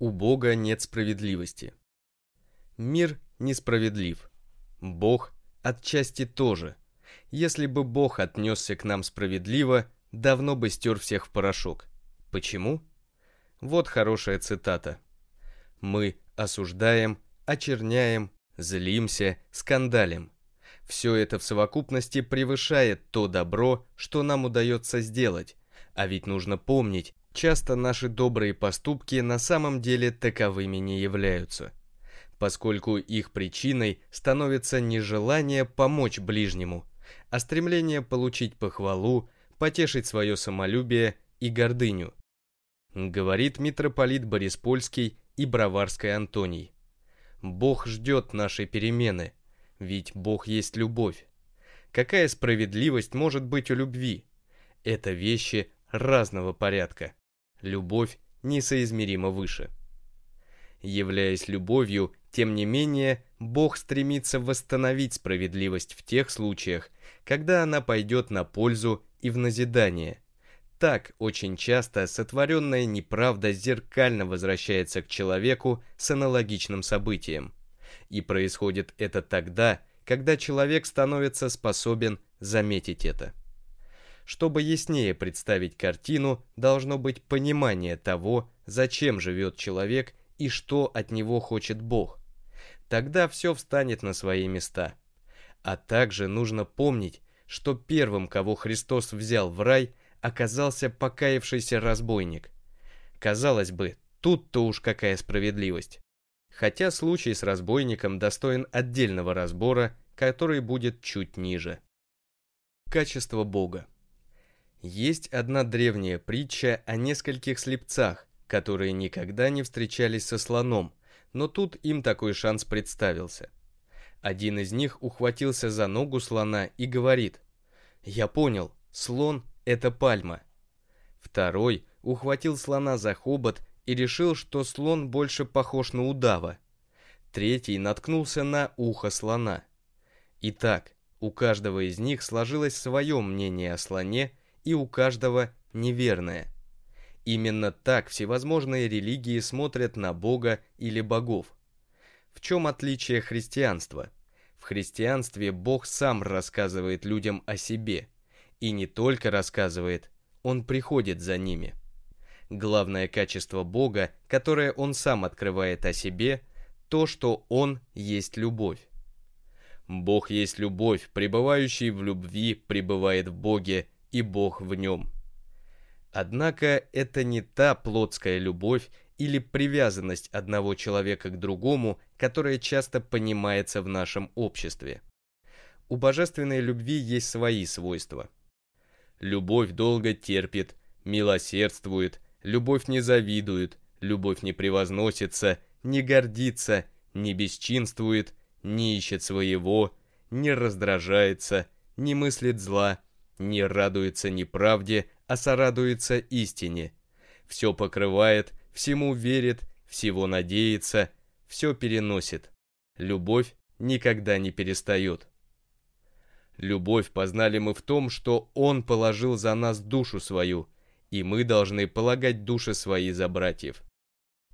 У Бога нет справедливости. Мир несправедлив. Бог отчасти тоже. Если бы Бог отнесся к нам справедливо, давно бы стер всех в порошок. Почему? Вот хорошая цитата. Мы осуждаем, очерняем, злимся, скандалим. Все это в совокупности превышает то добро, что нам удается сделать. А ведь нужно помнить, часто наши добрые поступки на самом деле таковыми не являются. Поскольку их причиной становится не желание помочь ближнему, а стремление получить похвалу, потешить свое самолюбие и гордыню. Говорит митрополит Бориспольский и Броварский Антоний. Бог ждет нашей перемены, ведь Бог есть любовь. Какая справедливость может быть у любви? Это вещи разного порядка. Любовь несоизмеримо выше. Являясь любовью, тем не менее, Бог стремится восстановить справедливость в тех случаях, когда она пойдет на пользу и в назидание. Так очень часто сотворенная неправда зеркально возвращается к человеку с аналогичным событием. И происходит это тогда, когда человек становится способен заметить это. Чтобы яснее представить картину, должно быть понимание того, зачем живет человек и что от него хочет Бог. Тогда все встанет на свои места. А также нужно помнить, что первым, кого Христос взял в рай, оказался покаявшийся разбойник. Казалось бы, тут-то уж какая справедливость хотя случай с разбойником достоин отдельного разбора, который будет чуть ниже. Качество Бога. Есть одна древняя притча о нескольких слепцах, которые никогда не встречались со слоном, но тут им такой шанс представился. Один из них ухватился за ногу слона и говорит «Я понял, слон – это пальма». Второй ухватил слона за хобот и решил, что слон больше похож на удава. Третий наткнулся на ухо слона. Итак, у каждого из них сложилось свое мнение о слоне, и у каждого неверное. Именно так всевозможные религии смотрят на Бога или богов. В чем отличие христианства? В христианстве Бог сам рассказывает людям о себе. И не только рассказывает, Он приходит за ними. Главное качество Бога, которое он сам открывает о себе, то, что он есть любовь. Бог есть любовь, пребывающий в любви пребывает в Боге, и Бог в нем. Однако это не та плотская любовь или привязанность одного человека к другому, которая часто понимается в нашем обществе. У божественной любви есть свои свойства. Любовь долго терпит, милосердствует, Любовь не завидует, любовь не превозносится, не гордится, не бесчинствует, не ищет своего, не раздражается, не мыслит зла, не радуется неправде, а сорадуется истине. Все покрывает, всему верит, всего надеется, все переносит. Любовь никогда не перестает. Любовь познали мы в том, что Он положил за нас душу свою – и мы должны полагать души свои за братьев.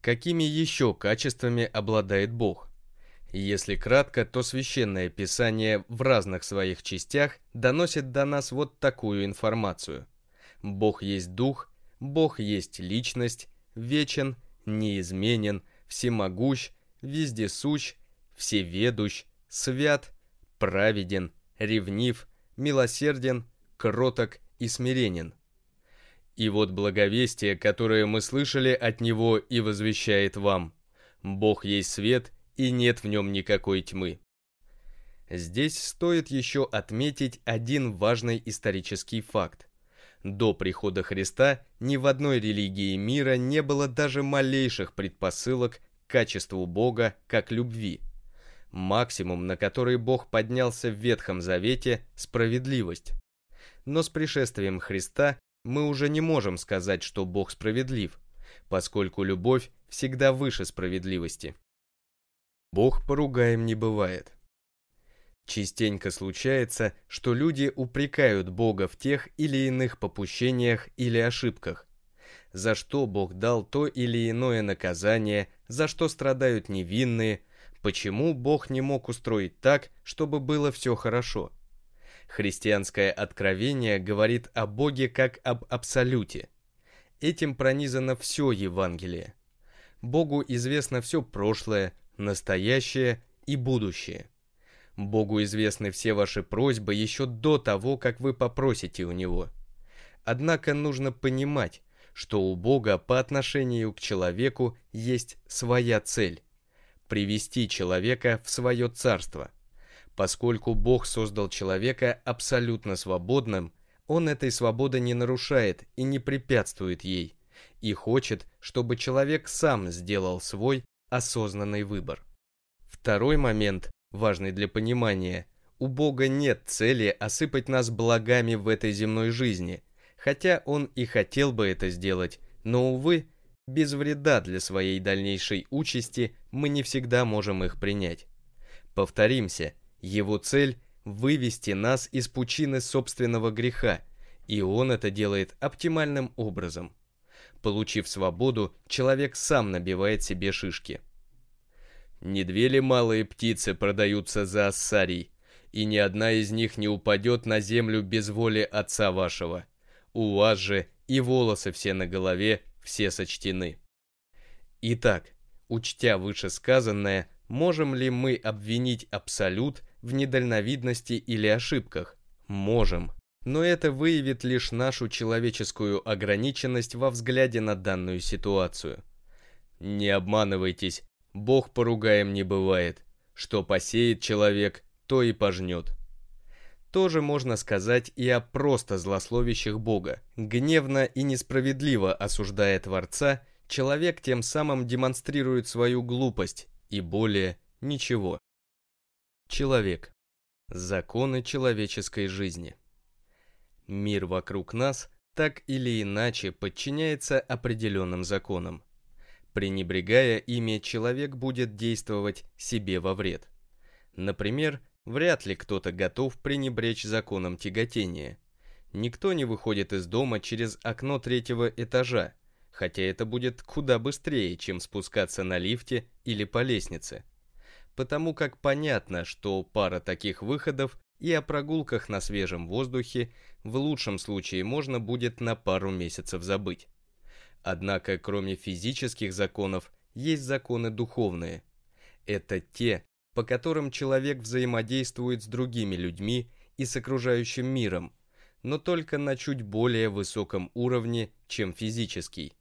Какими еще качествами обладает Бог? Если кратко, то Священное Писание в разных своих частях доносит до нас вот такую информацию. Бог есть Дух, Бог есть Личность, вечен, неизменен, всемогущ, вездесущ, всеведущ, свят, праведен, ревнив, милосерден, кроток и смиренен. И вот благовестие, которое мы слышали от Него и возвещает вам. Бог есть свет, и нет в нем никакой тьмы. Здесь стоит еще отметить один важный исторический факт. До прихода Христа ни в одной религии мира не было даже малейших предпосылок к качеству Бога как любви. Максимум, на который Бог поднялся в Ветхом Завете – справедливость. Но с пришествием Христа мы уже не можем сказать, что Бог справедлив, поскольку любовь всегда выше справедливости. Бог поругаем не бывает. Частенько случается, что люди упрекают Бога в тех или иных попущениях или ошибках. за что Бог дал то или иное наказание, за что страдают невинные, почему Бог не мог устроить так, чтобы было все хорошо. Христианское откровение говорит о Боге как об абсолюте. Этим пронизано все Евангелие. Богу известно все прошлое, настоящее и будущее. Богу известны все ваши просьбы еще до того, как вы попросите у Него. Однако нужно понимать, что у Бога по отношению к человеку есть своя цель – привести человека в свое царство. Поскольку Бог создал человека абсолютно свободным, Он этой свободы не нарушает и не препятствует ей, и хочет, чтобы человек сам сделал свой осознанный выбор. Второй момент, важный для понимания, у Бога нет цели осыпать нас благами в этой земной жизни – хотя он и хотел бы это сделать, но, увы, без вреда для своей дальнейшей участи мы не всегда можем их принять. Повторимся, его цель – вывести нас из пучины собственного греха, и он это делает оптимальным образом. Получив свободу, человек сам набивает себе шишки. Не две ли малые птицы продаются за ассарий, и ни одна из них не упадет на землю без воли отца вашего? У вас же и волосы все на голове, все сочтены. Итак, учтя вышесказанное, можем ли мы обвинить Абсолют в недальновидности или ошибках? Можем. Но это выявит лишь нашу человеческую ограниченность во взгляде на данную ситуацию. Не обманывайтесь, Бог поругаем не бывает. Что посеет человек, то и пожнет тоже можно сказать и о просто злословящих Бога. Гневно и несправедливо осуждая Творца, человек тем самым демонстрирует свою глупость и более ничего. Человек. Законы человеческой жизни. Мир вокруг нас так или иначе подчиняется определенным законам. Пренебрегая ими, человек будет действовать себе во вред. Например, Вряд ли кто-то готов пренебречь законом тяготения. Никто не выходит из дома через окно третьего этажа, хотя это будет куда быстрее, чем спускаться на лифте или по лестнице. Потому как понятно, что пара таких выходов и о прогулках на свежем воздухе в лучшем случае можно будет на пару месяцев забыть. Однако, кроме физических законов, есть законы духовные. Это те, по которым человек взаимодействует с другими людьми и с окружающим миром, но только на чуть более высоком уровне, чем физический.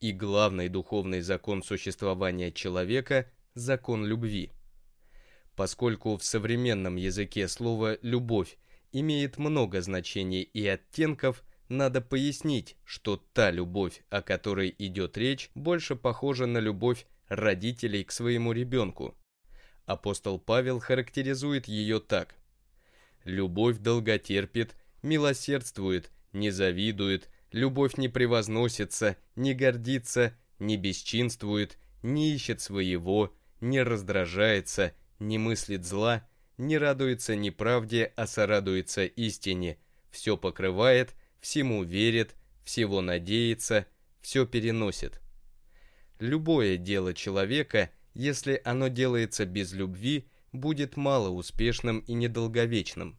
И главный духовный закон существования человека – закон любви. Поскольку в современном языке слово «любовь» имеет много значений и оттенков, надо пояснить, что та любовь, о которой идет речь, больше похожа на любовь родителей к своему ребенку, Апостол Павел характеризует ее так. «Любовь долготерпит, милосердствует, не завидует, любовь не превозносится, не гордится, не бесчинствует, не ищет своего, не раздражается, не мыслит зла, не радуется неправде, а сорадуется истине, все покрывает, всему верит, всего надеется, все переносит. Любое дело человека – если оно делается без любви, будет мало успешным и недолговечным.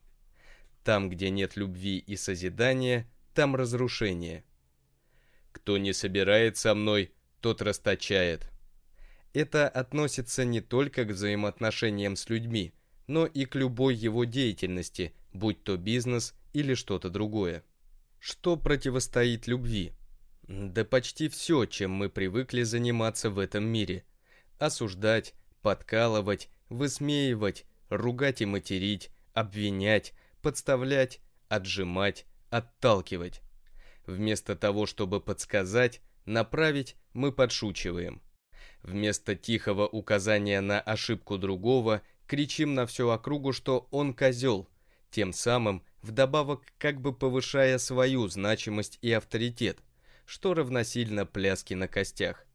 Там, где нет любви и созидания, там разрушение. Кто не собирает со мной, тот расточает. Это относится не только к взаимоотношениям с людьми, но и к любой его деятельности, будь то бизнес или что-то другое. Что противостоит любви? Да почти все, чем мы привыкли заниматься в этом мире – осуждать, подкалывать, высмеивать, ругать и материть, обвинять, подставлять, отжимать, отталкивать. Вместо того, чтобы подсказать, направить, мы подшучиваем. Вместо тихого указания на ошибку другого, кричим на всю округу, что он козел, тем самым вдобавок как бы повышая свою значимость и авторитет, что равносильно пляске на костях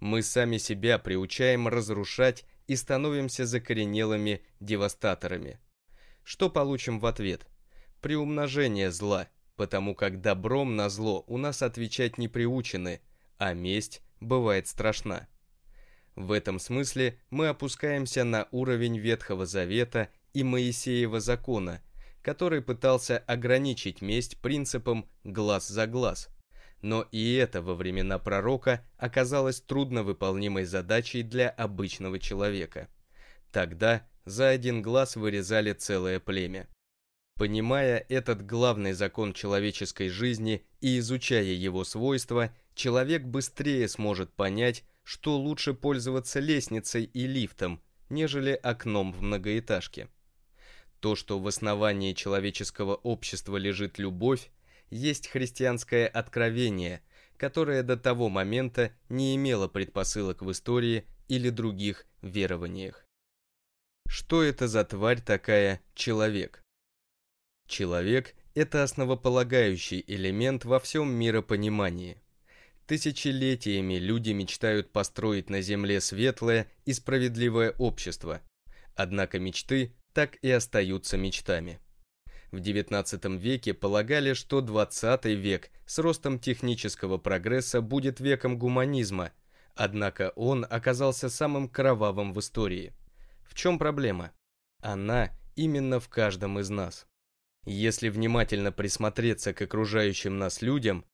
мы сами себя приучаем разрушать и становимся закоренелыми девастаторами. Что получим в ответ? Приумножение зла, потому как добром на зло у нас отвечать не приучены, а месть бывает страшна. В этом смысле мы опускаемся на уровень Ветхого Завета и Моисеева закона, который пытался ограничить месть принципом «глаз за глаз». Но и это во времена пророка оказалось трудновыполнимой задачей для обычного человека. Тогда за один глаз вырезали целое племя. Понимая этот главный закон человеческой жизни и изучая его свойства, человек быстрее сможет понять, что лучше пользоваться лестницей и лифтом, нежели окном в многоэтажке. То, что в основании человеческого общества лежит любовь, есть христианское откровение, которое до того момента не имело предпосылок в истории или других верованиях. Что это за тварь такая человек? Человек – это основополагающий элемент во всем миропонимании. Тысячелетиями люди мечтают построить на Земле светлое и справедливое общество. Однако мечты так и остаются мечтами. В XIX веке полагали, что XX век с ростом технического прогресса будет веком гуманизма, однако он оказался самым кровавым в истории. В чем проблема? Она именно в каждом из нас. Если внимательно присмотреться к окружающим нас людям,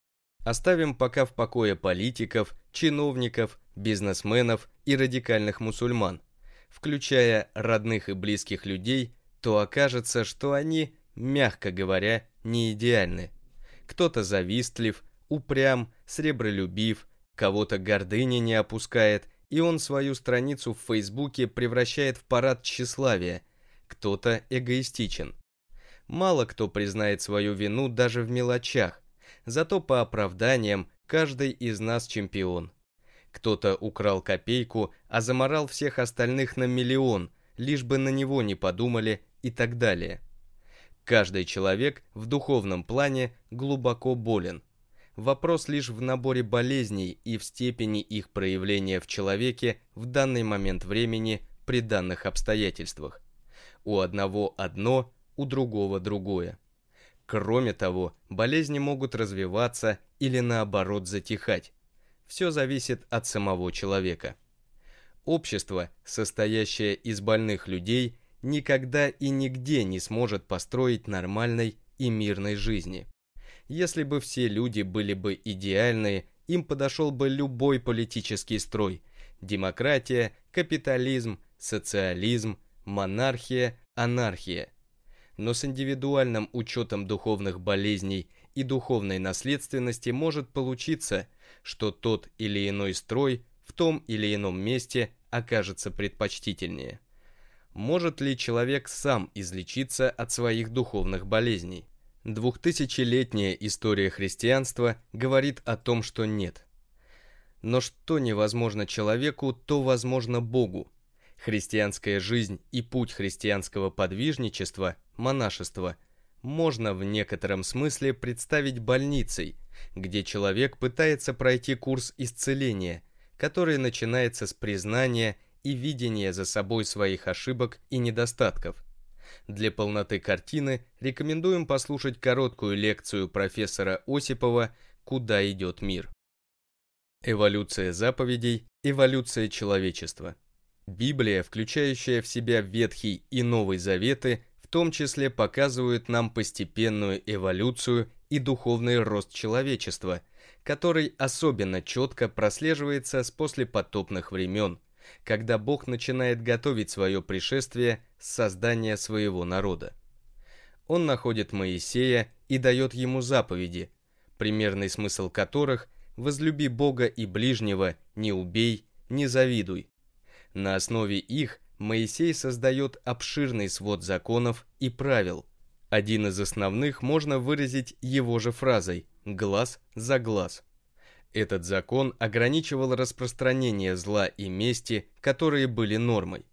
оставим пока в покое политиков, чиновников, бизнесменов и радикальных мусульман, включая родных и близких людей, то окажется, что они, мягко говоря, не идеальны. Кто-то завистлив, упрям, сребролюбив, кого-то гордыня не опускает, и он свою страницу в Фейсбуке превращает в парад тщеславия, кто-то эгоистичен. Мало кто признает свою вину даже в мелочах, зато по оправданиям каждый из нас чемпион. Кто-то украл копейку, а заморал всех остальных на миллион, лишь бы на него не подумали и так далее. Каждый человек в духовном плане глубоко болен. Вопрос лишь в наборе болезней и в степени их проявления в человеке в данный момент времени при данных обстоятельствах. У одного одно, у другого другое. Кроме того, болезни могут развиваться или наоборот затихать. Все зависит от самого человека. Общество, состоящее из больных людей, никогда и нигде не сможет построить нормальной и мирной жизни. Если бы все люди были бы идеальные, им подошел бы любой политический строй. Демократия, капитализм, социализм, монархия, анархия – но с индивидуальным учетом духовных болезней и духовной наследственности может получиться, что тот или иной строй в том или ином месте окажется предпочтительнее. Может ли человек сам излечиться от своих духовных болезней? Двухтысячелетняя история христианства говорит о том, что нет. Но что невозможно человеку, то возможно Богу. Христианская жизнь и путь христианского подвижничества монашество можно в некотором смысле представить больницей, где человек пытается пройти курс исцеления, который начинается с признания и видения за собой своих ошибок и недостатков. Для полноты картины рекомендуем послушать короткую лекцию профессора Осипова «Куда идет мир?». Эволюция заповедей, эволюция человечества. Библия, включающая в себя Ветхий и Новый Заветы, том числе показывают нам постепенную эволюцию и духовный рост человечества, который особенно четко прослеживается с послепотопных времен, когда Бог начинает готовить свое пришествие с создания своего народа. Он находит Моисея и дает ему заповеди, примерный смысл которых «возлюби Бога и ближнего, не убей, не завидуй». На основе их Моисей создает обширный свод законов и правил. Один из основных можно выразить его же фразой «глаз за глаз». Этот закон ограничивал распространение зла и мести, которые были нормой.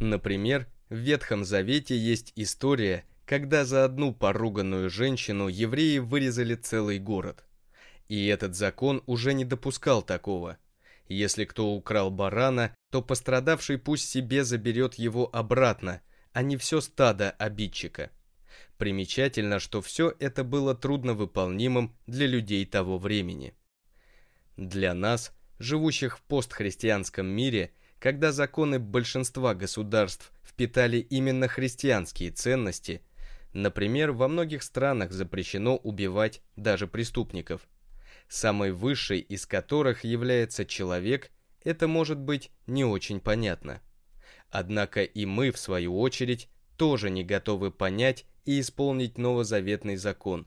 Например, в Ветхом Завете есть история, когда за одну поруганную женщину евреи вырезали целый город. И этот закон уже не допускал такого – если кто украл барана, то пострадавший пусть себе заберет его обратно, а не все стадо обидчика. Примечательно, что все это было трудновыполнимым для людей того времени. Для нас, живущих в постхристианском мире, когда законы большинства государств впитали именно христианские ценности, например, во многих странах запрещено убивать даже преступников, самой высшей из которых является человек, это может быть не очень понятно. Однако и мы, в свою очередь, тоже не готовы понять и исполнить новозаветный закон.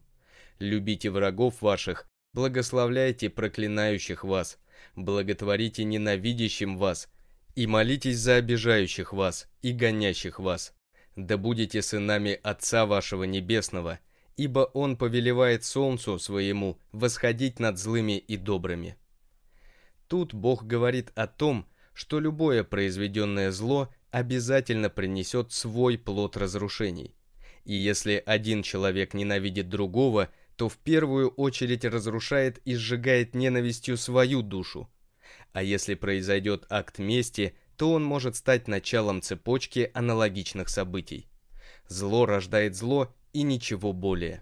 Любите врагов ваших, благословляйте проклинающих вас, благотворите ненавидящим вас, и молитесь за обижающих вас и гонящих вас. Да будете сынами Отца вашего Небесного, ибо Он повелевает солнцу своему восходить над злыми и добрыми. Тут Бог говорит о том, что любое произведенное зло обязательно принесет свой плод разрушений. И если один человек ненавидит другого, то в первую очередь разрушает и сжигает ненавистью свою душу. А если произойдет акт мести, то он может стать началом цепочки аналогичных событий. Зло рождает зло и ничего более.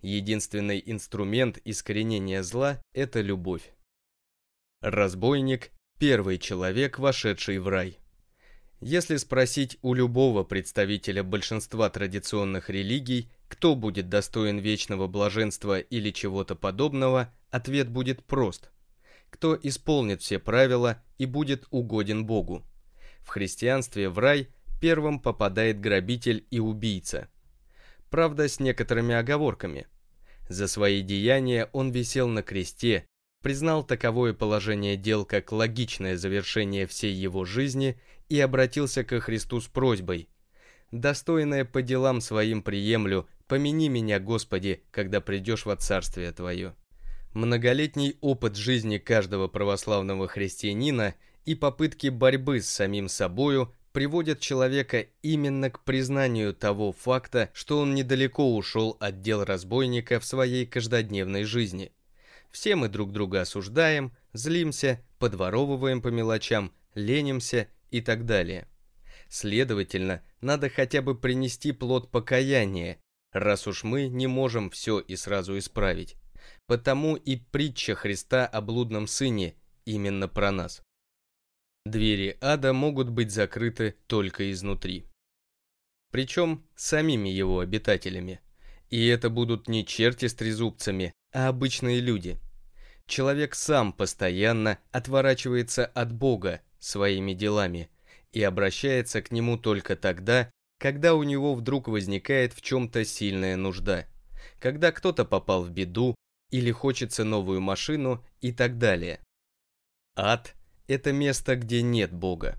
Единственный инструмент искоренения зла – это любовь. Разбойник – первый человек, вошедший в рай. Если спросить у любого представителя большинства традиционных религий, кто будет достоин вечного блаженства или чего-то подобного, ответ будет прост. Кто исполнит все правила и будет угоден Богу. В христианстве в рай первым попадает грабитель и убийца. Правда, с некоторыми оговорками. За свои деяния он висел на кресте, признал таковое положение дел как логичное завершение всей его жизни – и обратился ко Христу с просьбой «Достойное по делам своим приемлю, помяни меня, Господи, когда придешь во Царствие Твое». Многолетний опыт жизни каждого православного христианина и попытки борьбы с самим собою приводят человека именно к признанию того факта, что он недалеко ушел от дел разбойника в своей каждодневной жизни. Все мы друг друга осуждаем, злимся, подворовываем по мелочам, ленимся и так далее. Следовательно, надо хотя бы принести плод покаяния, раз уж мы не можем все и сразу исправить. Потому и притча Христа о блудном сыне именно про нас. Двери ада могут быть закрыты только изнутри. Причем самими его обитателями. И это будут не черти с трезубцами, а обычные люди. Человек сам постоянно отворачивается от Бога, своими делами и обращается к нему только тогда, когда у него вдруг возникает в чем-то сильная нужда, когда кто-то попал в беду или хочется новую машину и так далее. Ад – это место, где нет Бога.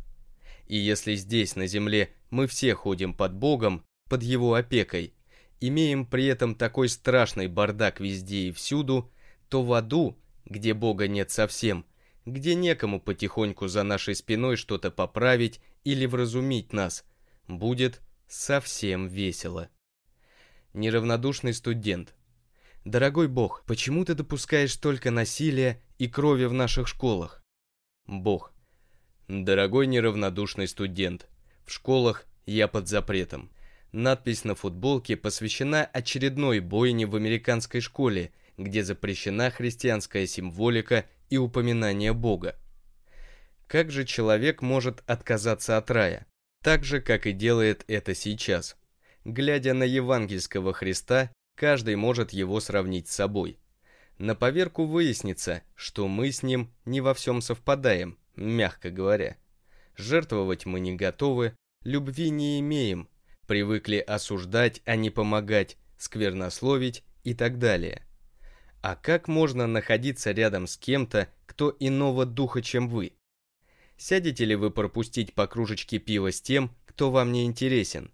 И если здесь, на земле, мы все ходим под Богом, под Его опекой, имеем при этом такой страшный бардак везде и всюду, то в аду, где Бога нет совсем – где некому потихоньку за нашей спиной что-то поправить или вразумить нас, будет совсем весело. Неравнодушный студент. Дорогой Бог, почему ты допускаешь столько насилия и крови в наших школах? Бог. Дорогой неравнодушный студент, в школах я под запретом. Надпись на футболке посвящена очередной бойне в американской школе, где запрещена христианская символика и упоминание Бога. Как же человек может отказаться от рая? Так же, как и делает это сейчас. Глядя на евангельского Христа, каждый может его сравнить с собой. На поверку выяснится, что мы с ним не во всем совпадаем, мягко говоря. Жертвовать мы не готовы, любви не имеем, привыкли осуждать, а не помогать, сквернословить и так далее. А как можно находиться рядом с кем-то, кто иного духа, чем вы? Сядете ли вы пропустить по кружечке пива с тем, кто вам не интересен?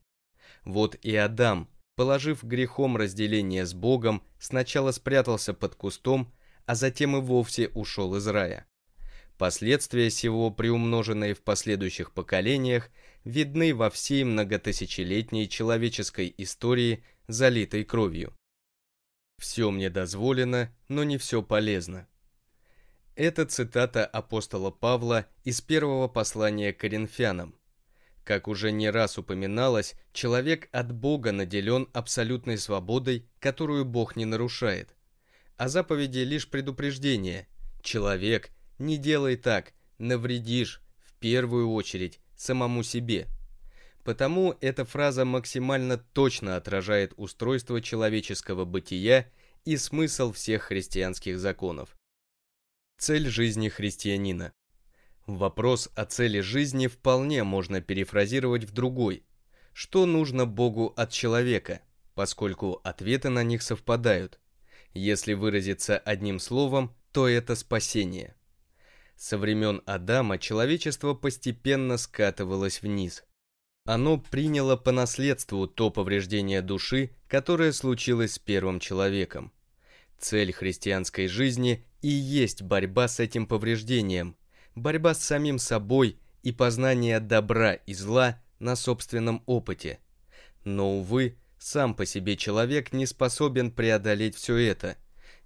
Вот и Адам, положив грехом разделение с Богом, сначала спрятался под кустом, а затем и вовсе ушел из рая. Последствия сего, приумноженные в последующих поколениях, видны во всей многотысячелетней человеческой истории, залитой кровью. «Все мне дозволено, но не все полезно». Это цитата апостола Павла из первого послания Коринфянам. Как уже не раз упоминалось, человек от Бога наделен абсолютной свободой, которую Бог не нарушает. А заповеди лишь предупреждение. Человек, не делай так, навредишь, в первую очередь, самому себе. Потому эта фраза максимально точно отражает устройство человеческого бытия и смысл всех христианских законов. Цель жизни христианина. Вопрос о цели жизни вполне можно перефразировать в другой. Что нужно Богу от человека, поскольку ответы на них совпадают. Если выразиться одним словом, то это спасение. Со времен Адама человечество постепенно скатывалось вниз. Оно приняло по наследству то повреждение души, которое случилось с первым человеком. Цель христианской жизни и есть борьба с этим повреждением, борьба с самим собой и познание добра и зла на собственном опыте. Но, увы, сам по себе человек не способен преодолеть все это,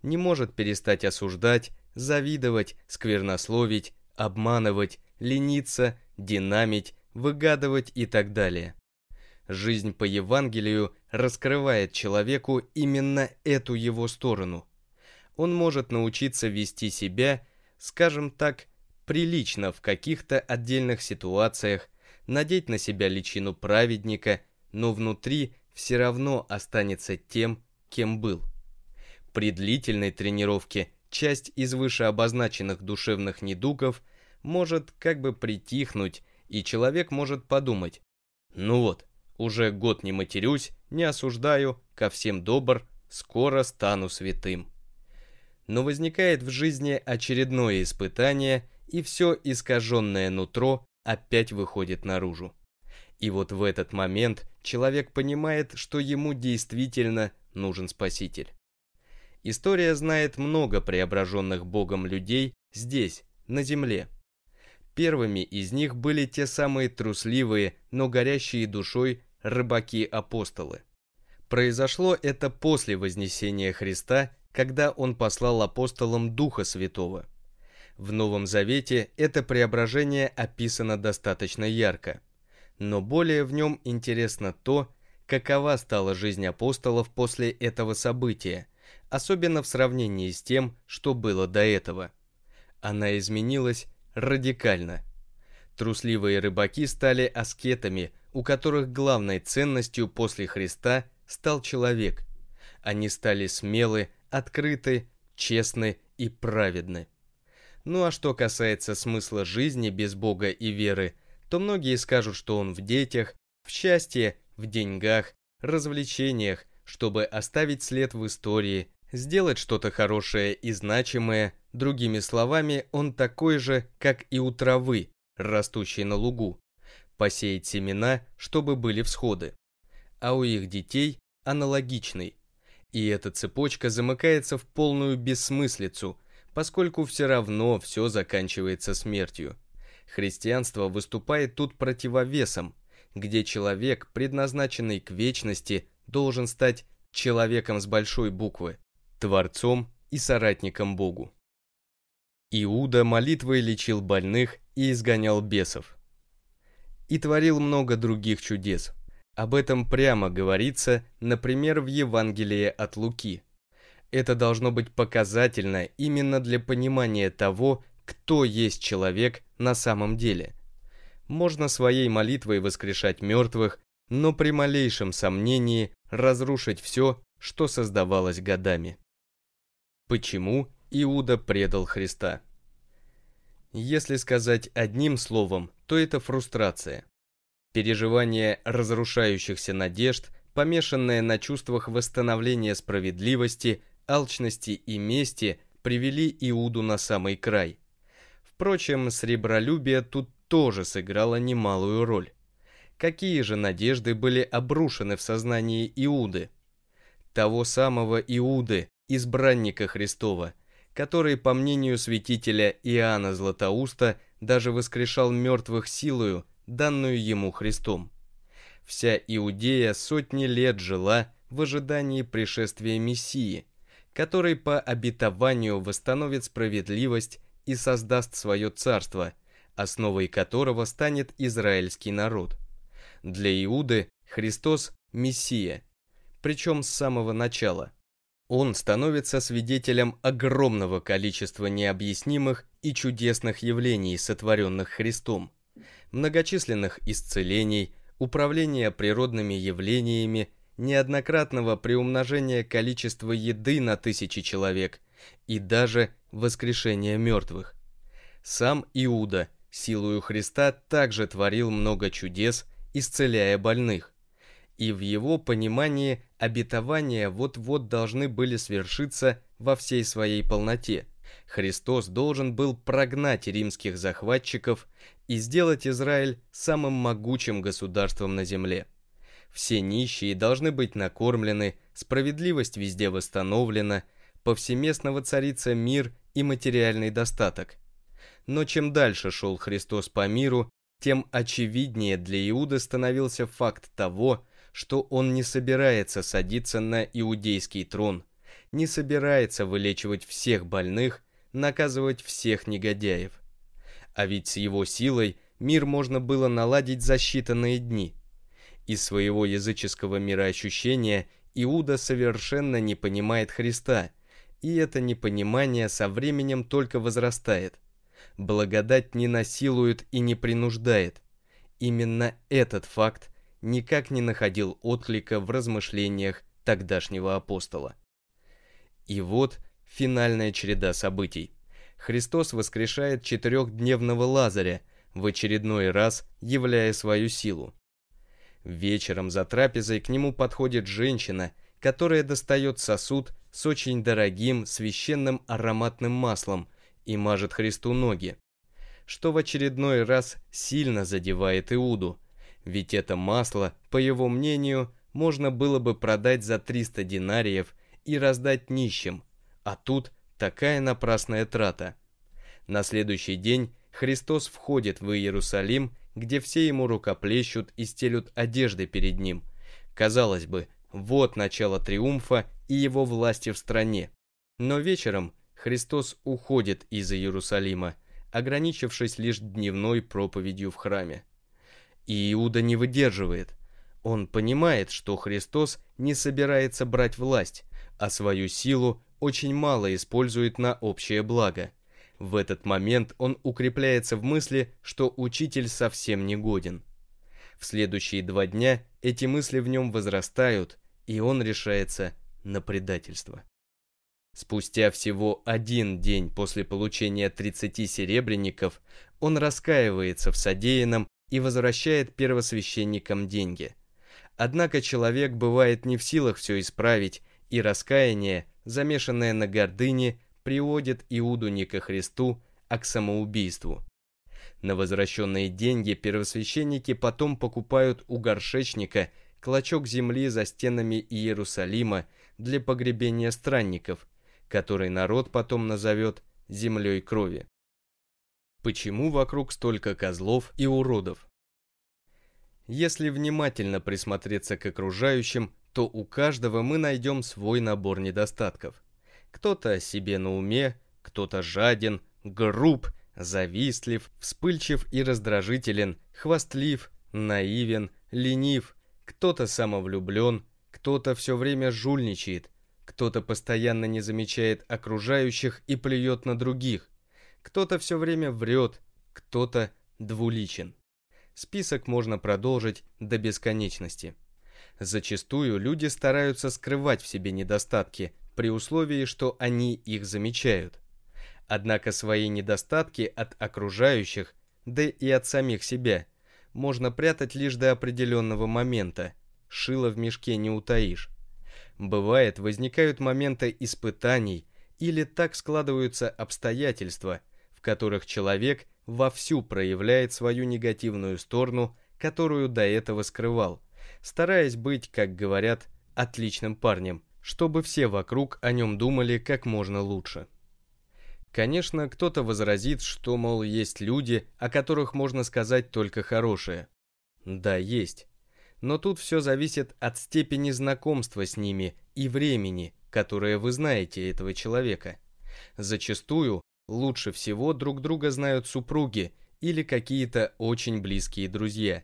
не может перестать осуждать, завидовать, сквернословить, обманывать, лениться, динамить, выгадывать и так далее. Жизнь по Евангелию раскрывает человеку именно эту его сторону. Он может научиться вести себя, скажем так, прилично в каких-то отдельных ситуациях, надеть на себя личину праведника, но внутри все равно останется тем, кем был. При длительной тренировке часть из вышеобозначенных душевных недугов может как бы притихнуть, и человек может подумать, ну вот, уже год не матерюсь, не осуждаю, ко всем добр, скоро стану святым. Но возникает в жизни очередное испытание, и все искаженное нутро опять выходит наружу. И вот в этот момент человек понимает, что ему действительно нужен спаситель. История знает много преображенных Богом людей здесь, на земле. Первыми из них были те самые трусливые, но горящие душой рыбаки-апостолы. Произошло это после Вознесения Христа, когда Он послал апостолам Духа Святого. В Новом Завете это преображение описано достаточно ярко. Но более в нем интересно то, какова стала жизнь апостолов после этого события – особенно в сравнении с тем, что было до этого. Она изменилась радикально. Трусливые рыбаки стали аскетами, у которых главной ценностью после Христа стал человек. Они стали смелы, открыты, честны и праведны. Ну а что касается смысла жизни без Бога и веры, то многие скажут, что он в детях, в счастье, в деньгах, развлечениях, чтобы оставить след в истории, сделать что-то хорошее и значимое, другими словами, он такой же, как и у травы, растущей на лугу, посеять семена, чтобы были всходы. А у их детей аналогичный. И эта цепочка замыкается в полную бессмыслицу, поскольку все равно все заканчивается смертью. Христианство выступает тут противовесом, где человек, предназначенный к вечности, должен стать человеком с большой буквы, Творцом и соратником Богу. Иуда молитвой лечил больных и изгонял бесов. И творил много других чудес. Об этом прямо говорится, например, в Евангелии от Луки. Это должно быть показательно именно для понимания того, кто есть человек на самом деле. Можно своей молитвой воскрешать мертвых, но при малейшем сомнении разрушить все, что создавалось годами. Почему Иуда предал Христа? Если сказать одним словом, то это фрустрация. Переживание разрушающихся надежд, помешанное на чувствах восстановления справедливости, алчности и мести, привели Иуду на самый край. Впрочем, сребролюбие тут тоже сыграло немалую роль. Какие же надежды были обрушены в сознании Иуды? Того самого Иуды, избранника Христова, который, по мнению святителя Иоанна Златоуста, даже воскрешал мертвых силою, данную ему Христом. Вся Иудея сотни лет жила в ожидании пришествия Мессии, который по обетованию восстановит справедливость и создаст свое царство, основой которого станет израильский народ. Для Иуды Христос – Мессия, причем с самого начала. Он становится свидетелем огромного количества необъяснимых и чудесных явлений, сотворенных Христом, многочисленных исцелений, управления природными явлениями, неоднократного приумножения количества еды на тысячи человек и даже воскрешения мертвых. Сам Иуда, силою Христа, также творил много чудес, исцеляя больных. И в его понимании обетования вот-вот должны были свершиться во всей своей полноте. Христос должен был прогнать римских захватчиков и сделать Израиль самым могучим государством на земле. Все нищие должны быть накормлены, справедливость везде восстановлена, повсеместно воцарится мир и материальный достаток. Но чем дальше шел Христос по миру, тем очевиднее для Иуды становился факт того, что он не собирается садиться на иудейский трон, не собирается вылечивать всех больных, наказывать всех негодяев. А ведь с его силой мир можно было наладить за считанные дни. Из своего языческого мироощущения Иуда совершенно не понимает Христа, и это непонимание со временем только возрастает благодать не насилует и не принуждает. Именно этот факт никак не находил отклика в размышлениях тогдашнего апостола. И вот финальная череда событий. Христос воскрешает четырехдневного Лазаря, в очередной раз являя свою силу. Вечером за трапезой к нему подходит женщина, которая достает сосуд с очень дорогим священным ароматным маслом, и мажет Христу ноги, что в очередной раз сильно задевает Иуду, ведь это масло, по его мнению, можно было бы продать за 300 динариев и раздать нищим, а тут такая напрасная трата. На следующий день Христос входит в Иерусалим, где все ему рукоплещут и стелют одежды перед ним. Казалось бы, вот начало триумфа и его власти в стране. Но вечером Христос уходит из Иерусалима, ограничившись лишь дневной проповедью в храме. И Иуда не выдерживает. Он понимает, что Христос не собирается брать власть, а свою силу очень мало использует на общее благо. В этот момент он укрепляется в мысли, что учитель совсем не годен. В следующие два дня эти мысли в нем возрастают, и он решается на предательство. Спустя всего один день после получения 30 серебряников он раскаивается в содеянном и возвращает первосвященникам деньги. Однако человек бывает не в силах все исправить, и раскаяние, замешанное на гордыне, приводит Иуду не ко Христу, а к самоубийству. На возвращенные деньги первосвященники потом покупают у горшечника клочок земли за стенами Иерусалима для погребения странников – который народ потом назовет землей крови. Почему вокруг столько козлов и уродов? Если внимательно присмотреться к окружающим, то у каждого мы найдем свой набор недостатков. Кто-то себе на уме, кто-то жаден, груб, завистлив, вспыльчив и раздражителен, хвастлив, наивен, ленив, кто-то самовлюблен, кто-то все время жульничает, кто-то постоянно не замечает окружающих и плюет на других. Кто-то все время врет, кто-то двуличен. Список можно продолжить до бесконечности. Зачастую люди стараются скрывать в себе недостатки, при условии, что они их замечают. Однако свои недостатки от окружающих, да и от самих себя, можно прятать лишь до определенного момента. Шило в мешке не утаишь. Бывает, возникают моменты испытаний или так складываются обстоятельства, в которых человек вовсю проявляет свою негативную сторону, которую до этого скрывал, стараясь быть, как говорят, отличным парнем, чтобы все вокруг о нем думали как можно лучше. Конечно, кто-то возразит, что, мол, есть люди, о которых можно сказать только хорошее. Да, есть но тут все зависит от степени знакомства с ними и времени, которое вы знаете этого человека. Зачастую лучше всего друг друга знают супруги или какие-то очень близкие друзья.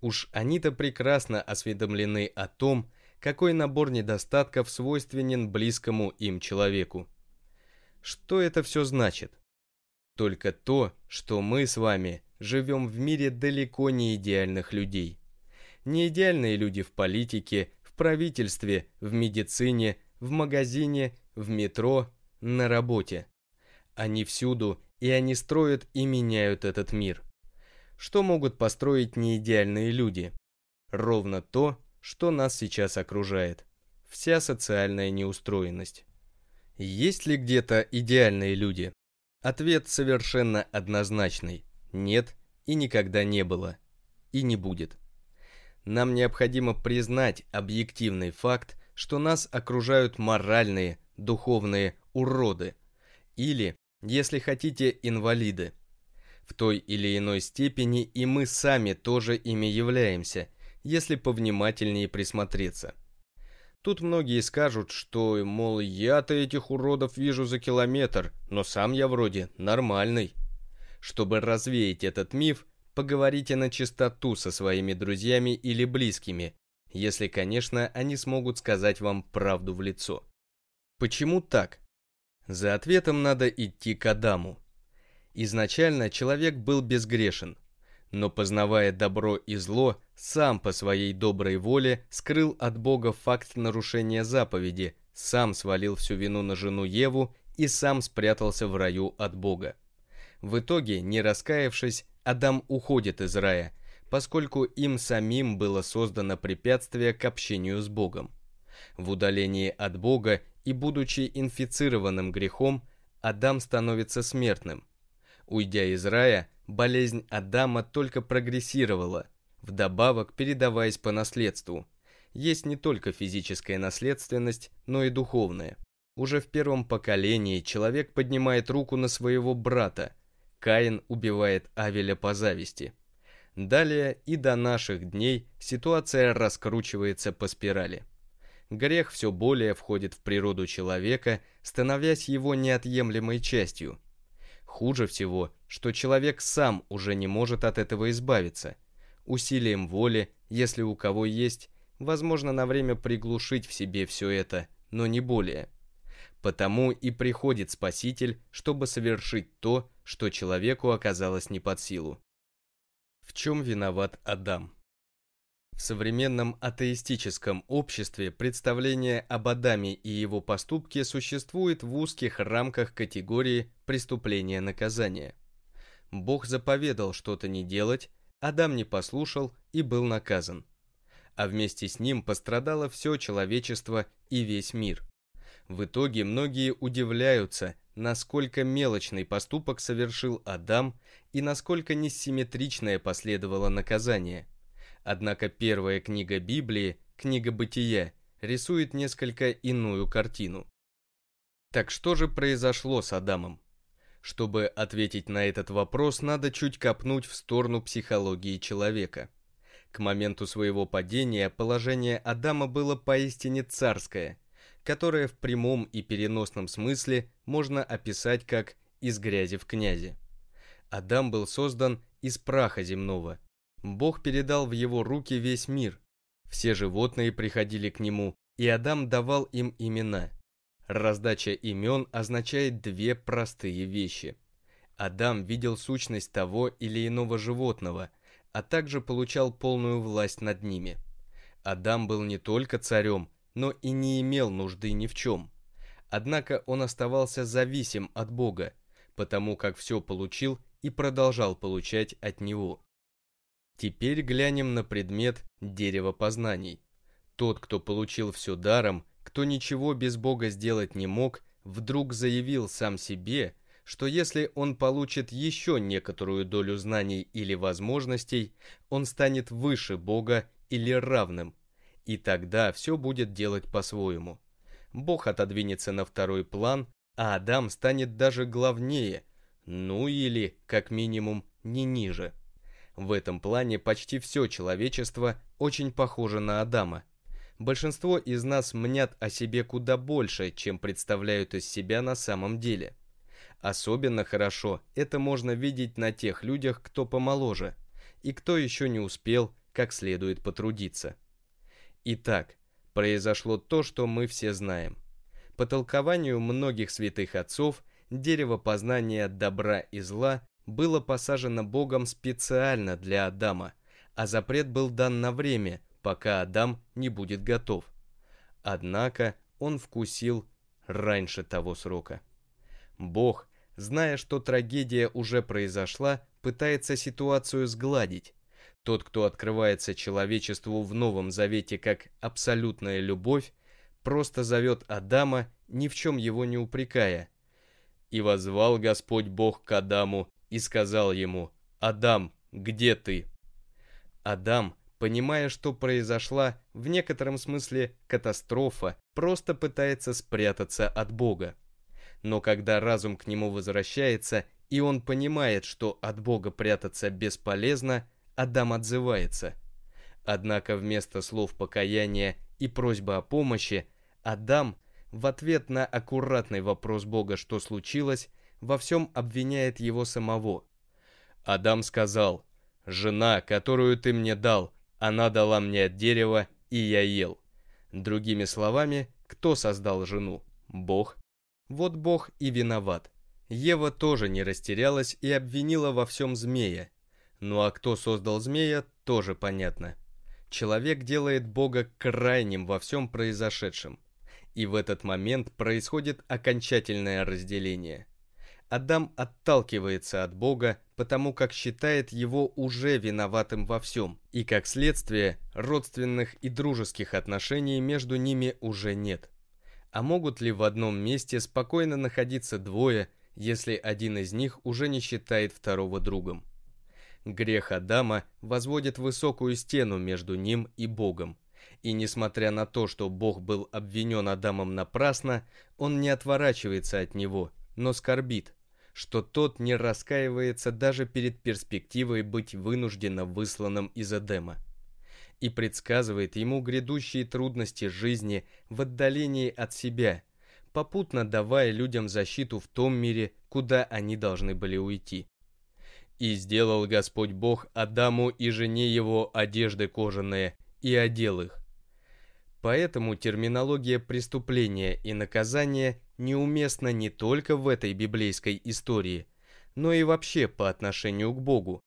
Уж они-то прекрасно осведомлены о том, какой набор недостатков свойственен близкому им человеку. Что это все значит? Только то, что мы с вами живем в мире далеко не идеальных людей. Не идеальные люди в политике, в правительстве, в медицине, в магазине, в метро, на работе. Они всюду, и они строят и меняют этот мир. Что могут построить неидеальные люди? Ровно то, что нас сейчас окружает. Вся социальная неустроенность. Есть ли где-то идеальные люди? Ответ совершенно однозначный. Нет и никогда не было. И не будет. Нам необходимо признать объективный факт, что нас окружают моральные, духовные уроды. Или, если хотите, инвалиды. В той или иной степени и мы сами тоже ими являемся, если повнимательнее присмотреться. Тут многие скажут, что, мол, я-то этих уродов вижу за километр, но сам я вроде нормальный. Чтобы развеять этот миф, поговорите на чистоту со своими друзьями или близкими, если, конечно, они смогут сказать вам правду в лицо. Почему так? За ответом надо идти к Адаму. Изначально человек был безгрешен, но познавая добро и зло, сам по своей доброй воле скрыл от Бога факт нарушения заповеди, сам свалил всю вину на жену Еву и сам спрятался в раю от Бога. В итоге, не раскаявшись, Адам уходит из рая, поскольку им самим было создано препятствие к общению с Богом. В удалении от Бога и будучи инфицированным грехом, Адам становится смертным. Уйдя из рая, болезнь Адама только прогрессировала, вдобавок передаваясь по наследству. Есть не только физическая наследственность, но и духовная. Уже в первом поколении человек поднимает руку на своего брата – Каин убивает Авеля по зависти. Далее и до наших дней ситуация раскручивается по спирали. Грех все более входит в природу человека, становясь его неотъемлемой частью. Хуже всего, что человек сам уже не может от этого избавиться. Усилием воли, если у кого есть, возможно на время приглушить в себе все это, но не более. Потому и приходит Спаситель, чтобы совершить то, что человеку оказалось не под силу. В чем виноват Адам? В современном атеистическом обществе представление об Адаме и его поступке существует в узких рамках категории преступления-наказания. Бог заповедал что-то не делать, Адам не послушал и был наказан. А вместе с ним пострадало все человечество и весь мир. В итоге многие удивляются, насколько мелочный поступок совершил Адам и насколько несимметричное последовало наказание. Однако первая книга Библии, книга Бытия, рисует несколько иную картину. Так что же произошло с Адамом? Чтобы ответить на этот вопрос, надо чуть копнуть в сторону психологии человека. К моменту своего падения положение Адама было поистине царское – которое в прямом и переносном смысле можно описать как «из грязи в князи». Адам был создан из праха земного. Бог передал в его руки весь мир. Все животные приходили к нему, и Адам давал им имена. Раздача имен означает две простые вещи. Адам видел сущность того или иного животного, а также получал полную власть над ними. Адам был не только царем, но и не имел нужды ни в чем. Однако он оставался зависим от Бога, потому как все получил и продолжал получать от Него. Теперь глянем на предмет дерева познаний. Тот, кто получил все даром, кто ничего без Бога сделать не мог, вдруг заявил сам себе, что если он получит еще некоторую долю знаний или возможностей, он станет выше Бога или равным и тогда все будет делать по-своему. Бог отодвинется на второй план, а Адам станет даже главнее, ну или, как минимум, не ниже. В этом плане почти все человечество очень похоже на Адама. Большинство из нас мнят о себе куда больше, чем представляют из себя на самом деле. Особенно хорошо это можно видеть на тех людях, кто помоложе. и кто еще не успел как следует потрудиться. Итак, произошло то, что мы все знаем. По толкованию многих святых отцов, дерево познания добра и зла было посажено Богом специально для Адама, а запрет был дан на время, пока Адам не будет готов. Однако он вкусил раньше того срока. Бог, зная, что трагедия уже произошла, пытается ситуацию сгладить. Тот, кто открывается человечеству в Новом Завете как абсолютная любовь, просто зовет Адама, ни в чем его не упрекая. «И возвал Господь Бог к Адаму и сказал ему, «Адам, где ты?» Адам, понимая, что произошла в некотором смысле катастрофа, просто пытается спрятаться от Бога. Но когда разум к нему возвращается, и он понимает, что от Бога прятаться бесполезно, Адам отзывается. Однако вместо слов покаяния и просьбы о помощи, Адам в ответ на аккуратный вопрос Бога, что случилось, во всем обвиняет его самого. Адам сказал, «Жена, которую ты мне дал, она дала мне от дерева, и я ел». Другими словами, кто создал жену? Бог. Вот Бог и виноват. Ева тоже не растерялась и обвинила во всем змея. Ну а кто создал змея, тоже понятно. Человек делает Бога крайним во всем произошедшем. И в этот момент происходит окончательное разделение. Адам отталкивается от Бога, потому как считает его уже виноватым во всем, и как следствие родственных и дружеских отношений между ними уже нет. А могут ли в одном месте спокойно находиться двое, если один из них уже не считает второго другом? Грех Адама возводит высокую стену между ним и Богом. И несмотря на то, что Бог был обвинен Адамом напрасно, он не отворачивается от него, но скорбит, что тот не раскаивается даже перед перспективой быть вынужденно высланным из Эдема и предсказывает ему грядущие трудности жизни в отдалении от себя, попутно давая людям защиту в том мире, куда они должны были уйти. «И сделал Господь Бог Адаму и жене его одежды кожаные, и одел их». Поэтому терминология преступления и наказания неуместна не только в этой библейской истории, но и вообще по отношению к Богу.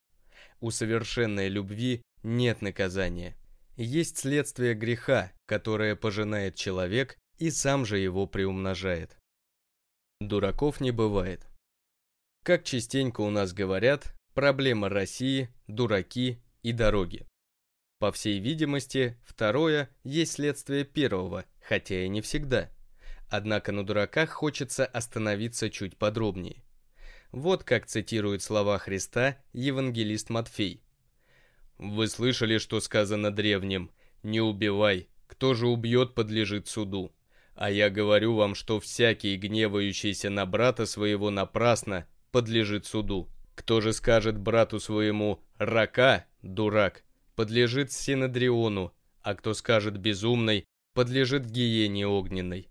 У совершенной любви нет наказания. Есть следствие греха, которое пожинает человек и сам же его приумножает. Дураков не бывает. Как частенько у нас говорят, проблема России – дураки и дороги. По всей видимости, второе есть следствие первого, хотя и не всегда. Однако на дураках хочется остановиться чуть подробнее. Вот как цитирует слова Христа евангелист Матфей. «Вы слышали, что сказано древним? Не убивай, кто же убьет, подлежит суду. А я говорю вам, что всякий, гневающийся на брата своего напрасно, подлежит суду. Кто же скажет брату своему «рака», дурак, подлежит синодриону, а кто скажет «безумный», подлежит гиене огненной.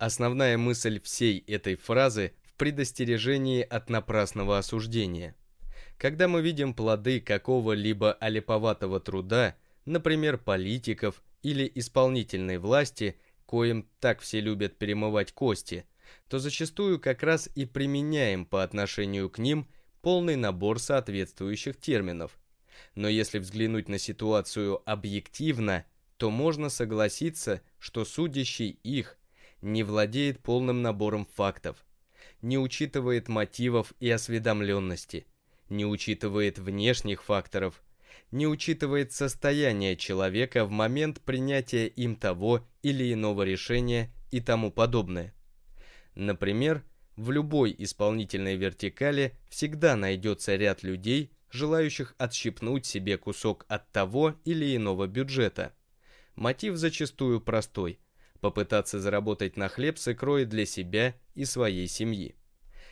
Основная мысль всей этой фразы в предостережении от напрасного осуждения. Когда мы видим плоды какого-либо олиповатого труда, например, политиков или исполнительной власти, коим так все любят перемывать кости, то зачастую как раз и применяем по отношению к ним полный набор соответствующих терминов. Но если взглянуть на ситуацию объективно, то можно согласиться, что судящий их не владеет полным набором фактов, не учитывает мотивов и осведомленности, не учитывает внешних факторов, не учитывает состояние человека в момент принятия им того или иного решения и тому подобное. Например, в любой исполнительной вертикали всегда найдется ряд людей, желающих отщипнуть себе кусок от того или иного бюджета. Мотив зачастую простой – попытаться заработать на хлеб с икрой для себя и своей семьи.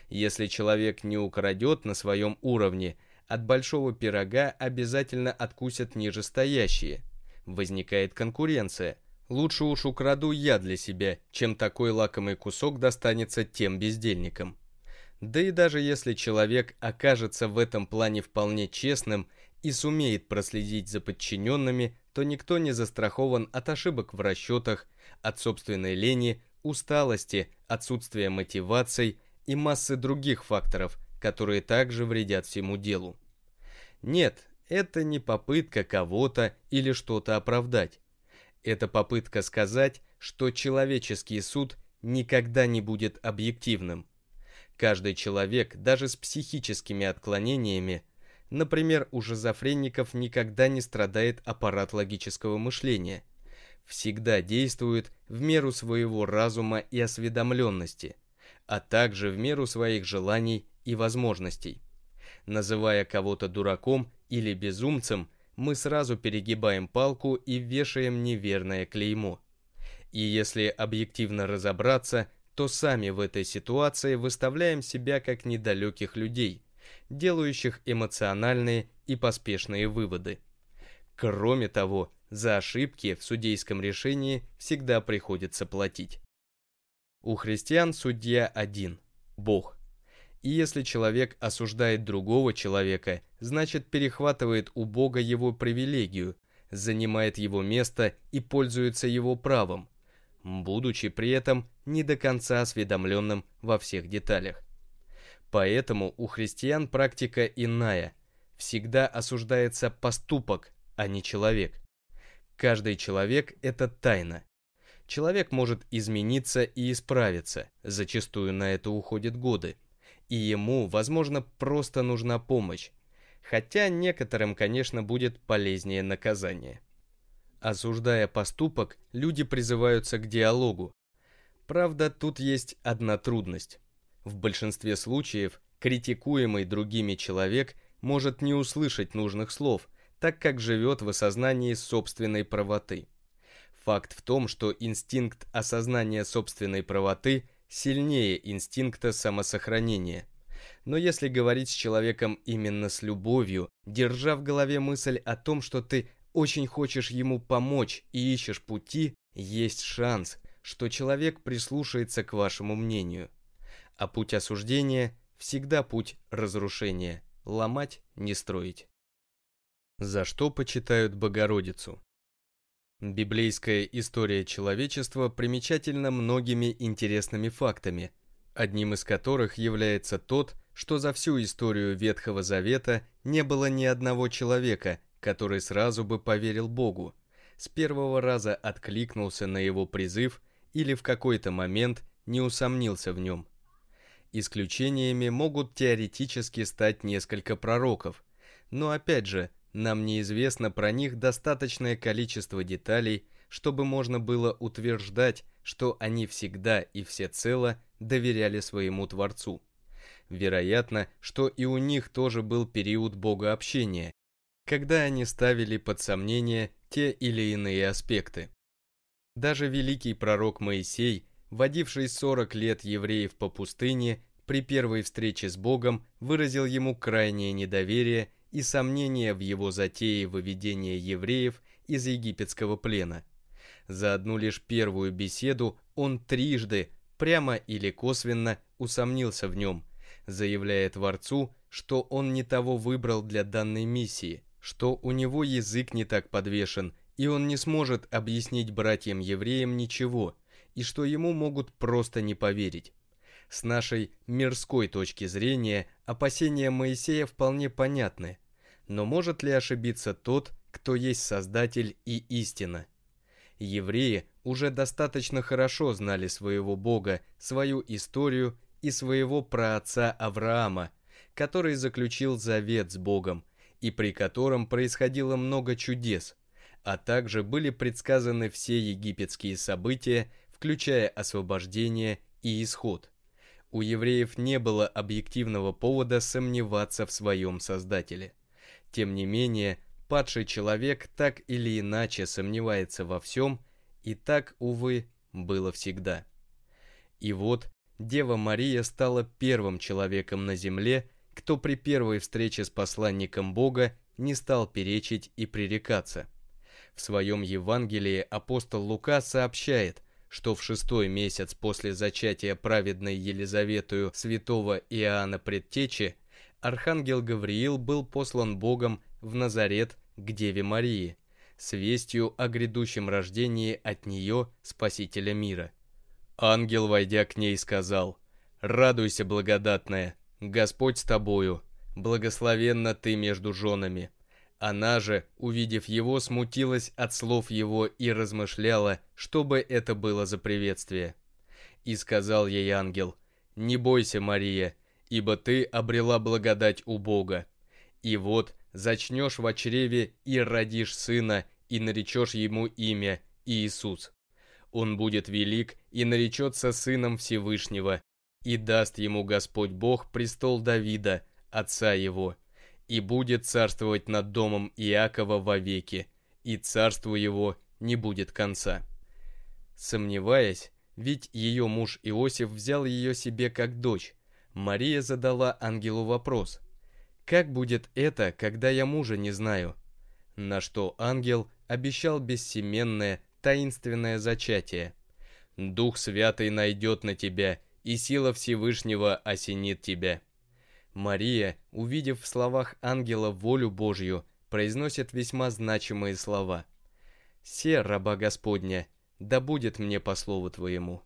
Если человек не украдет на своем уровне, от большого пирога обязательно откусят нижестоящие. Возникает конкуренция. Лучше уж украду я для себя, чем такой лакомый кусок достанется тем бездельникам. Да и даже если человек окажется в этом плане вполне честным и сумеет проследить за подчиненными, то никто не застрахован от ошибок в расчетах, от собственной лени, усталости, отсутствия мотиваций и массы других факторов, которые также вредят всему делу. Нет, это не попытка кого-то или что-то оправдать. Это попытка сказать, что человеческий суд никогда не будет объективным. Каждый человек, даже с психическими отклонениями, например, у шизофреников никогда не страдает аппарат логического мышления, всегда действует в меру своего разума и осведомленности, а также в меру своих желаний и возможностей. Называя кого-то дураком или безумцем, мы сразу перегибаем палку и вешаем неверное клеймо. И если объективно разобраться, то сами в этой ситуации выставляем себя как недалеких людей, делающих эмоциональные и поспешные выводы. Кроме того, за ошибки в судейском решении всегда приходится платить. У христиан судья один – Бог. И если человек осуждает другого человека, значит перехватывает у Бога его привилегию, занимает его место и пользуется его правом, будучи при этом не до конца осведомленным во всех деталях. Поэтому у христиан практика иная. Всегда осуждается поступок, а не человек. Каждый человек – это тайна. Человек может измениться и исправиться, зачастую на это уходят годы и ему, возможно, просто нужна помощь, хотя некоторым, конечно, будет полезнее наказание. Осуждая поступок, люди призываются к диалогу. Правда, тут есть одна трудность. В большинстве случаев критикуемый другими человек может не услышать нужных слов, так как живет в осознании собственной правоты. Факт в том, что инстинкт осознания собственной правоты сильнее инстинкта самосохранения. Но если говорить с человеком именно с любовью, держа в голове мысль о том, что ты очень хочешь ему помочь и ищешь пути, есть шанс, что человек прислушается к вашему мнению. А путь осуждения всегда путь разрушения. Ломать, не строить. За что почитают Богородицу? Библейская история человечества примечательна многими интересными фактами, одним из которых является тот, что за всю историю Ветхого Завета не было ни одного человека, который сразу бы поверил Богу, с первого раза откликнулся на его призыв или в какой-то момент не усомнился в нем. Исключениями могут теоретически стать несколько пророков, но опять же, нам неизвестно про них достаточное количество деталей, чтобы можно было утверждать, что они всегда и всецело доверяли своему Творцу. Вероятно, что и у них тоже был период богообщения, когда они ставили под сомнение те или иные аспекты. Даже великий пророк Моисей, водивший 40 лет евреев по пустыне, при первой встрече с Богом выразил ему крайнее недоверие и сомнения в его затее выведения евреев из египетского плена. За одну лишь первую беседу он трижды, прямо или косвенно, усомнился в нем, заявляя Творцу, что он не того выбрал для данной миссии, что у него язык не так подвешен, и он не сможет объяснить братьям-евреям ничего, и что ему могут просто не поверить. С нашей мирской точки зрения опасения Моисея вполне понятны, но может ли ошибиться тот, кто есть Создатель и истина? Евреи уже достаточно хорошо знали своего Бога, свою историю и своего праотца Авраама, который заключил завет с Богом, и при котором происходило много чудес, а также были предсказаны все египетские события, включая освобождение и исход у евреев не было объективного повода сомневаться в своем Создателе. Тем не менее, падший человек так или иначе сомневается во всем, и так, увы, было всегда. И вот Дева Мария стала первым человеком на земле, кто при первой встрече с посланником Бога не стал перечить и пререкаться. В своем Евангелии апостол Лука сообщает, что в шестой месяц после зачатия праведной Елизаветою святого Иоанна Предтечи архангел Гавриил был послан Богом в Назарет к Деве Марии с вестью о грядущем рождении от нее Спасителя мира. Ангел, войдя к ней, сказал, «Радуйся, благодатная, Господь с тобою, благословенна ты между женами». Она же, увидев его, смутилась от слов его и размышляла, что бы это было за приветствие. И сказал ей ангел, «Не бойся, Мария, ибо ты обрела благодать у Бога. И вот зачнешь в чреве и родишь сына, и наречешь ему имя Иисус. Он будет велик и наречется сыном Всевышнего, и даст ему Господь Бог престол Давида, отца его, и будет царствовать над домом Иакова вовеки, и царству его не будет конца. Сомневаясь, ведь ее муж Иосиф взял ее себе как дочь, Мария задала ангелу вопрос, «Как будет это, когда я мужа не знаю?» На что ангел обещал бессеменное, таинственное зачатие. «Дух Святый найдет на тебя, и сила Всевышнего осенит тебя». Мария, увидев в словах ангела волю Божью, произносит весьма значимые слова. «Се, раба Господня, да будет мне по слову Твоему».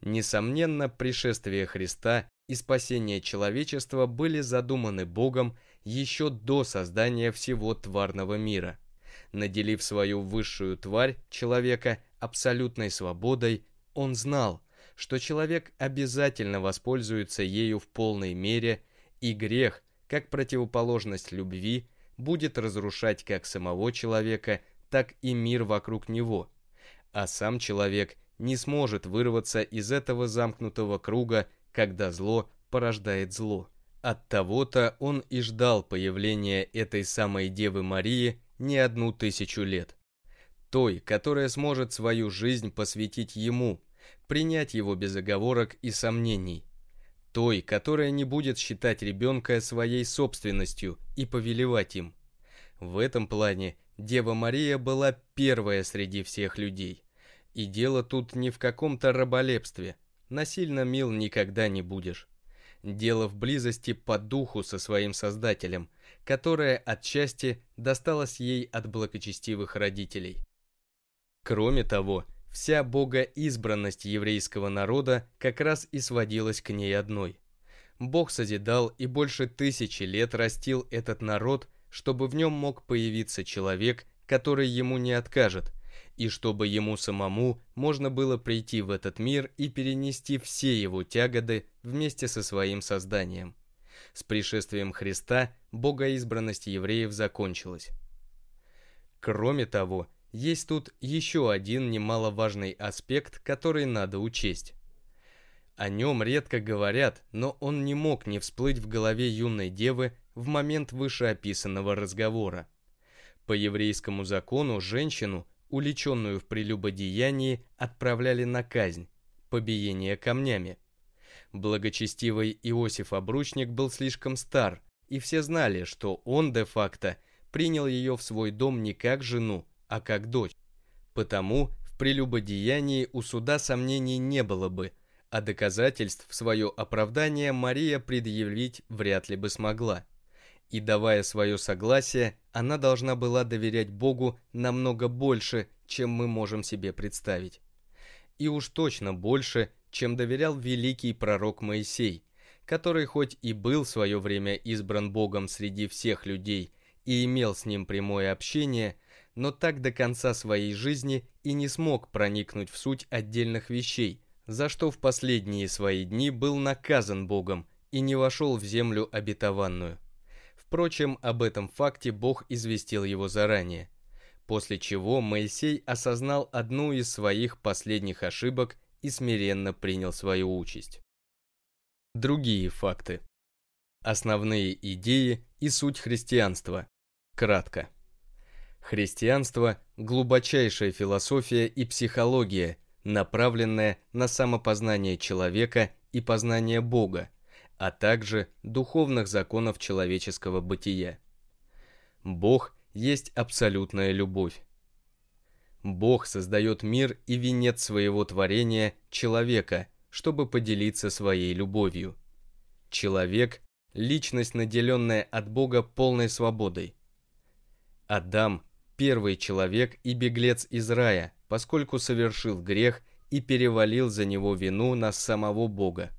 Несомненно, пришествие Христа и спасение человечества были задуманы Богом еще до создания всего тварного мира. Наделив свою высшую тварь, человека, абсолютной свободой, он знал, что человек обязательно воспользуется ею в полной мере, и грех, как противоположность любви, будет разрушать как самого человека, так и мир вокруг него, а сам человек не сможет вырваться из этого замкнутого круга, когда зло порождает зло. От того-то он и ждал появления этой самой Девы Марии не одну тысячу лет. Той, которая сможет свою жизнь посвятить ему, принять его без оговорок и сомнений. Той, которая не будет считать ребенка своей собственностью и повелевать им. В этом плане Дева Мария была первая среди всех людей. И дело тут не в каком-то раболепстве. Насильно мил никогда не будешь. Дело в близости по духу со своим Создателем, которая отчасти досталась ей от благочестивых родителей. Кроме того, Вся богоизбранность еврейского народа как раз и сводилась к ней одной. Бог созидал и больше тысячи лет растил этот народ, чтобы в нем мог появиться человек, который ему не откажет, и чтобы ему самому можно было прийти в этот мир и перенести все его тяготы вместе со своим созданием. С пришествием Христа богоизбранность евреев закончилась. Кроме того, есть тут еще один немаловажный аспект, который надо учесть. О нем редко говорят, но он не мог не всплыть в голове юной девы в момент вышеописанного разговора. По еврейскому закону женщину, уличенную в прелюбодеянии, отправляли на казнь, побиение камнями. Благочестивый Иосиф Обручник был слишком стар, и все знали, что он де-факто принял ее в свой дом не как жену, а как дочь. Потому в прелюбодеянии у суда сомнений не было бы, а доказательств в свое оправдание Мария предъявить вряд ли бы смогла. И давая свое согласие, она должна была доверять Богу намного больше, чем мы можем себе представить. И уж точно больше, чем доверял великий пророк Моисей, который хоть и был в свое время избран Богом среди всех людей и имел с ним прямое общение, но так до конца своей жизни и не смог проникнуть в суть отдельных вещей, за что в последние свои дни был наказан Богом и не вошел в землю обетованную. Впрочем, об этом факте Бог известил его заранее, после чего Моисей осознал одну из своих последних ошибок и смиренно принял свою участь. Другие факты. Основные идеи и суть христианства. Кратко. Христианство – глубочайшая философия и психология, направленная на самопознание человека и познание Бога, а также духовных законов человеческого бытия. Бог есть абсолютная любовь. Бог создает мир и венец своего творения – человека, чтобы поделиться своей любовью. Человек – личность, наделенная от Бога полной свободой. Адам – первый человек и беглец из рая, поскольку совершил грех и перевалил за него вину на самого Бога.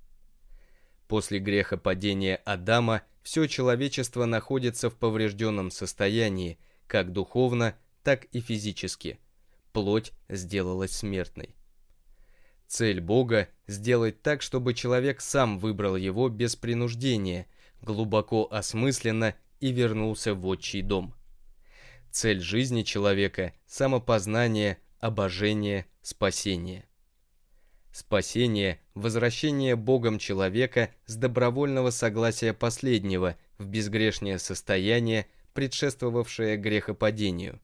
После греха падения Адама все человечество находится в поврежденном состоянии, как духовно, так и физически. Плоть сделалась смертной. Цель Бога – сделать так, чтобы человек сам выбрал его без принуждения, глубоко осмысленно и вернулся в отчий дом. Цель жизни человека – самопознание, обожение, спасение. Спасение – возвращение Богом человека с добровольного согласия последнего в безгрешное состояние, предшествовавшее грехопадению.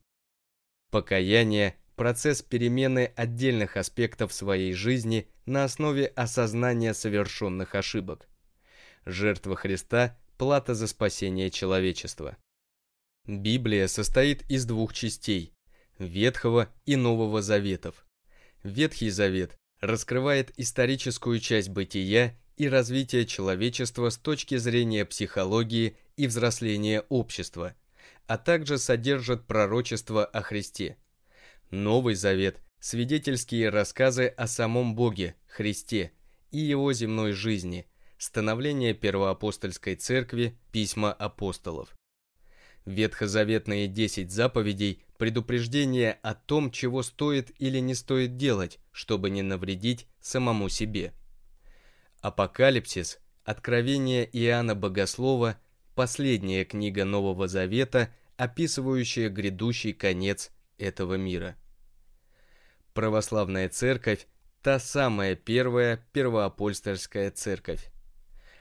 Покаяние – процесс перемены отдельных аспектов своей жизни на основе осознания совершенных ошибок. Жертва Христа – плата за спасение человечества. Библия состоит из двух частей – Ветхого и Нового Заветов. Ветхий Завет раскрывает историческую часть бытия и развития человечества с точки зрения психологии и взросления общества, а также содержит пророчество о Христе. Новый Завет – свидетельские рассказы о самом Боге, Христе и его земной жизни, становление первоапостольской церкви, письма апостолов. Ветхозаветные 10 заповедей – предупреждение о том, чего стоит или не стоит делать, чтобы не навредить самому себе. Апокалипсис, Откровение Иоанна Богослова, последняя книга Нового Завета, описывающая грядущий конец этого мира. Православная церковь – та самая первая первоапостольская церковь.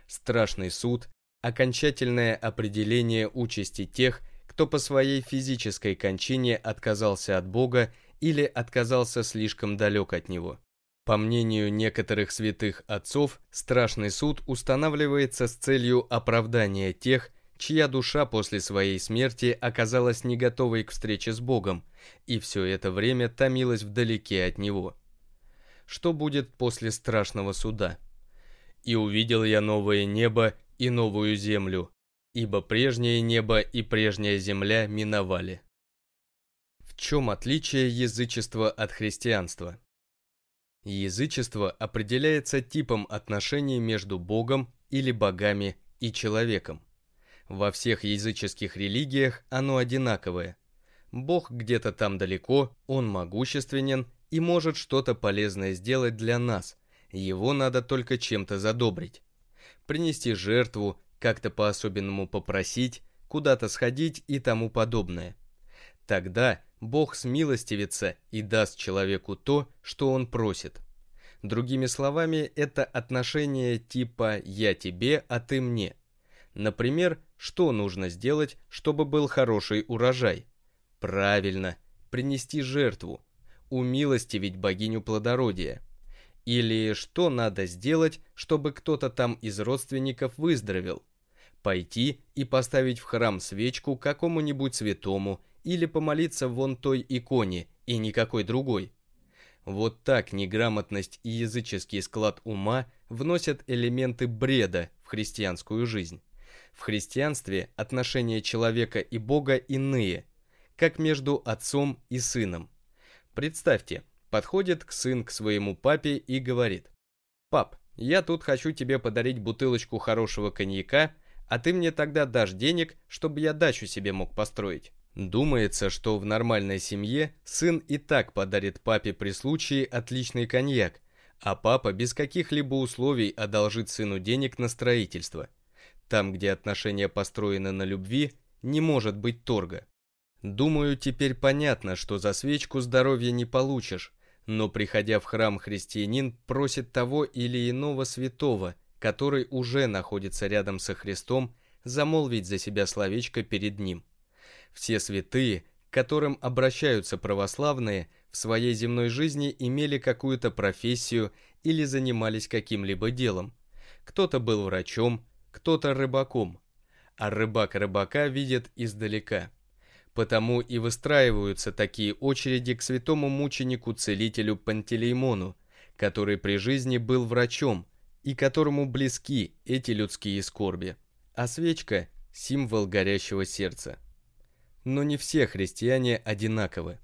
Страшный суд окончательное определение участи тех, кто по своей физической кончине отказался от Бога или отказался слишком далек от Него. По мнению некоторых святых отцов, страшный суд устанавливается с целью оправдания тех, чья душа после своей смерти оказалась не готовой к встрече с Богом, и все это время томилась вдалеке от Него. Что будет после страшного суда? «И увидел я новое небо и новую землю, ибо прежнее небо и прежняя земля миновали. В чем отличие язычества от христианства? Язычество определяется типом отношений между Богом или богами и человеком. Во всех языческих религиях оно одинаковое. Бог где-то там далеко, он могущественен и может что-то полезное сделать для нас, его надо только чем-то задобрить принести жертву, как-то по-особенному попросить, куда-то сходить и тому подобное. Тогда Бог смилостивится и даст человеку то, что он просит. Другими словами, это отношение типа «я тебе, а ты мне». Например, что нужно сделать, чтобы был хороший урожай? Правильно, принести жертву, умилостивить богиню плодородия – или что надо сделать, чтобы кто-то там из родственников выздоровел? Пойти и поставить в храм свечку какому-нибудь святому или помолиться вон той иконе и никакой другой. Вот так неграмотность и языческий склад ума вносят элементы бреда в христианскую жизнь. В христианстве отношения человека и Бога иные, как между отцом и сыном. Представьте, Подходит к сын к своему папе и говорит. «Пап, я тут хочу тебе подарить бутылочку хорошего коньяка, а ты мне тогда дашь денег, чтобы я дачу себе мог построить». Думается, что в нормальной семье сын и так подарит папе при случае отличный коньяк, а папа без каких-либо условий одолжит сыну денег на строительство. Там, где отношения построены на любви, не может быть торга. Думаю, теперь понятно, что за свечку здоровья не получишь, но приходя в храм христианин просит того или иного святого, который уже находится рядом со Христом, замолвить за себя словечко перед ним. Все святые, к которым обращаются православные, в своей земной жизни имели какую-то профессию или занимались каким-либо делом. Кто-то был врачом, кто-то рыбаком, а рыбак рыбака видит издалека. Потому и выстраиваются такие очереди к святому мученику-целителю Пантелеймону, который при жизни был врачом и которому близки эти людские скорби. А свечка – символ горящего сердца. Но не все христиане одинаковы.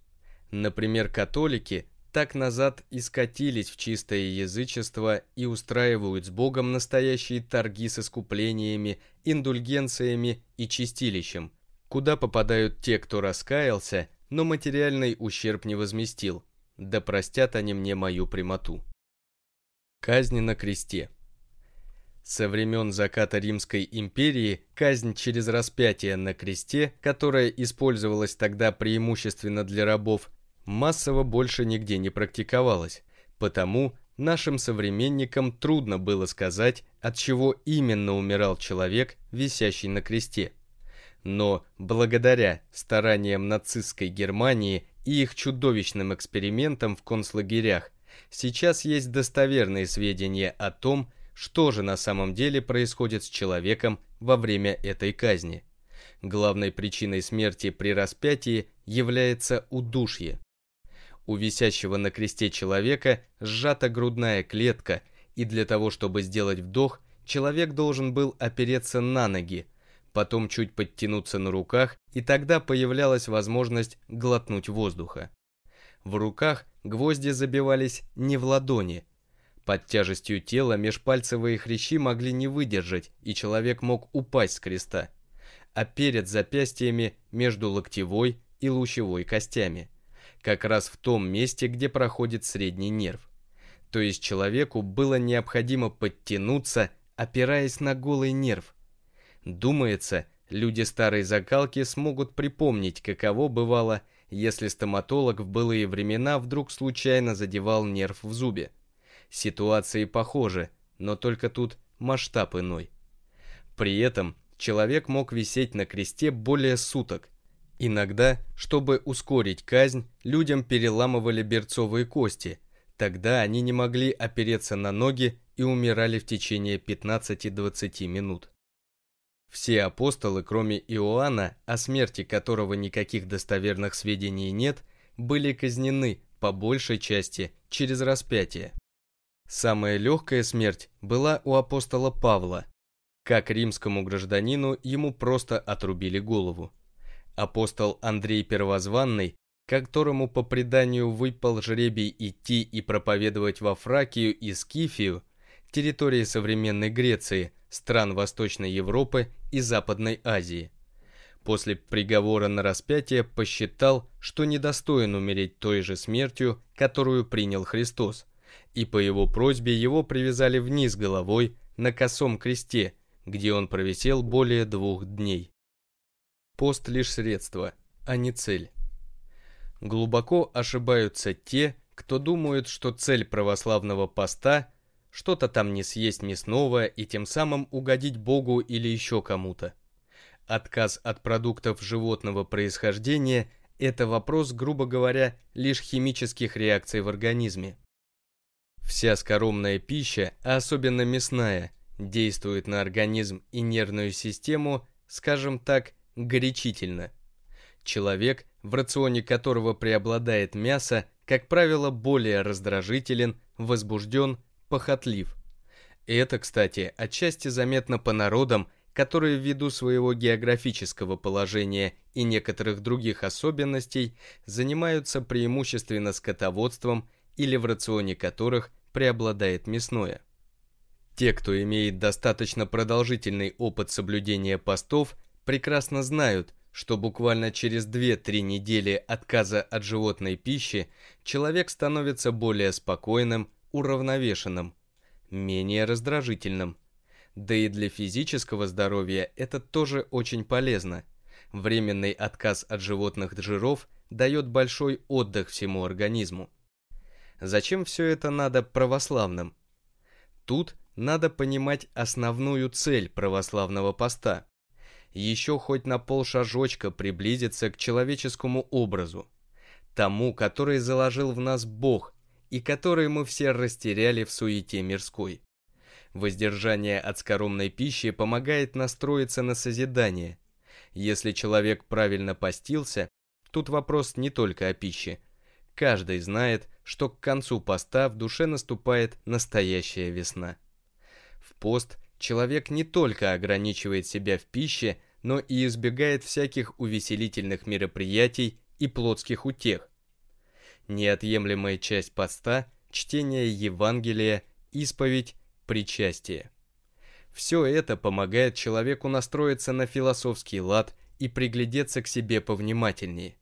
Например, католики так назад и скатились в чистое язычество и устраивают с Богом настоящие торги с искуплениями, индульгенциями и чистилищем, куда попадают те, кто раскаялся, но материальный ущерб не возместил. Да простят они мне мою прямоту. Казнь на кресте. Со времен заката Римской империи казнь через распятие на кресте, которая использовалась тогда преимущественно для рабов, массово больше нигде не практиковалась, потому нашим современникам трудно было сказать, от чего именно умирал человек, висящий на кресте. Но благодаря стараниям нацистской Германии и их чудовищным экспериментам в концлагерях, сейчас есть достоверные сведения о том, что же на самом деле происходит с человеком во время этой казни. Главной причиной смерти при распятии является удушье. У висящего на кресте человека сжата грудная клетка, и для того, чтобы сделать вдох, человек должен был опереться на ноги, потом чуть подтянуться на руках, и тогда появлялась возможность глотнуть воздуха. В руках гвозди забивались не в ладони, под тяжестью тела межпальцевые хрящи могли не выдержать, и человек мог упасть с креста. А перед запястьями между локтевой и лучевой костями. Как раз в том месте, где проходит средний нерв. То есть человеку было необходимо подтянуться, опираясь на голый нерв. Думается, люди старой закалки смогут припомнить, каково бывало, если стоматолог в былые времена вдруг случайно задевал нерв в зубе. Ситуации похожи, но только тут масштаб иной. При этом человек мог висеть на кресте более суток. Иногда, чтобы ускорить казнь, людям переламывали берцовые кости. Тогда они не могли опереться на ноги и умирали в течение 15-20 минут. Все апостолы, кроме Иоанна, о смерти которого никаких достоверных сведений нет, были казнены, по большей части, через распятие. Самая легкая смерть была у апостола Павла. Как римскому гражданину ему просто отрубили голову. Апостол Андрей Первозванный, которому по преданию выпал жребий идти и проповедовать во Фракию и Скифию, территории современной Греции, стран Восточной Европы и Западной Азии. После приговора на распятие посчитал, что недостоин умереть той же смертью, которую принял Христос и по его просьбе его привязали вниз головой на косом кресте, где он провисел более двух дней. Пост лишь средство, а не цель. Глубоко ошибаются те, кто думают, что цель православного поста – что-то там не съесть мясного и тем самым угодить Богу или еще кому-то. Отказ от продуктов животного происхождения – это вопрос, грубо говоря, лишь химических реакций в организме. Вся скоромная пища, а особенно мясная, действует на организм и нервную систему, скажем так, горячительно. Человек, в рационе которого преобладает мясо, как правило, более раздражителен, возбужден, похотлив. Это, кстати, отчасти заметно по народам, которые ввиду своего географического положения и некоторых других особенностей занимаются преимущественно скотоводством или в рационе которых преобладает мясное. Те, кто имеет достаточно продолжительный опыт соблюдения постов, прекрасно знают, что буквально через 2-3 недели отказа от животной пищи человек становится более спокойным, уравновешенным, менее раздражительным. Да и для физического здоровья это тоже очень полезно. Временный отказ от животных жиров дает большой отдых всему организму. Зачем все это надо православным? Тут надо понимать основную цель православного поста. Еще хоть на полшажочка приблизиться к человеческому образу, тому, который заложил в нас Бог и который мы все растеряли в суете мирской. Воздержание от скоромной пищи помогает настроиться на созидание. Если человек правильно постился, тут вопрос не только о пище. Каждый знает, что к концу поста в душе наступает настоящая весна. В пост человек не только ограничивает себя в пище, но и избегает всяких увеселительных мероприятий и плотских утех. Неотъемлемая часть поста – чтение Евангелия, исповедь, причастие. Все это помогает человеку настроиться на философский лад и приглядеться к себе повнимательнее.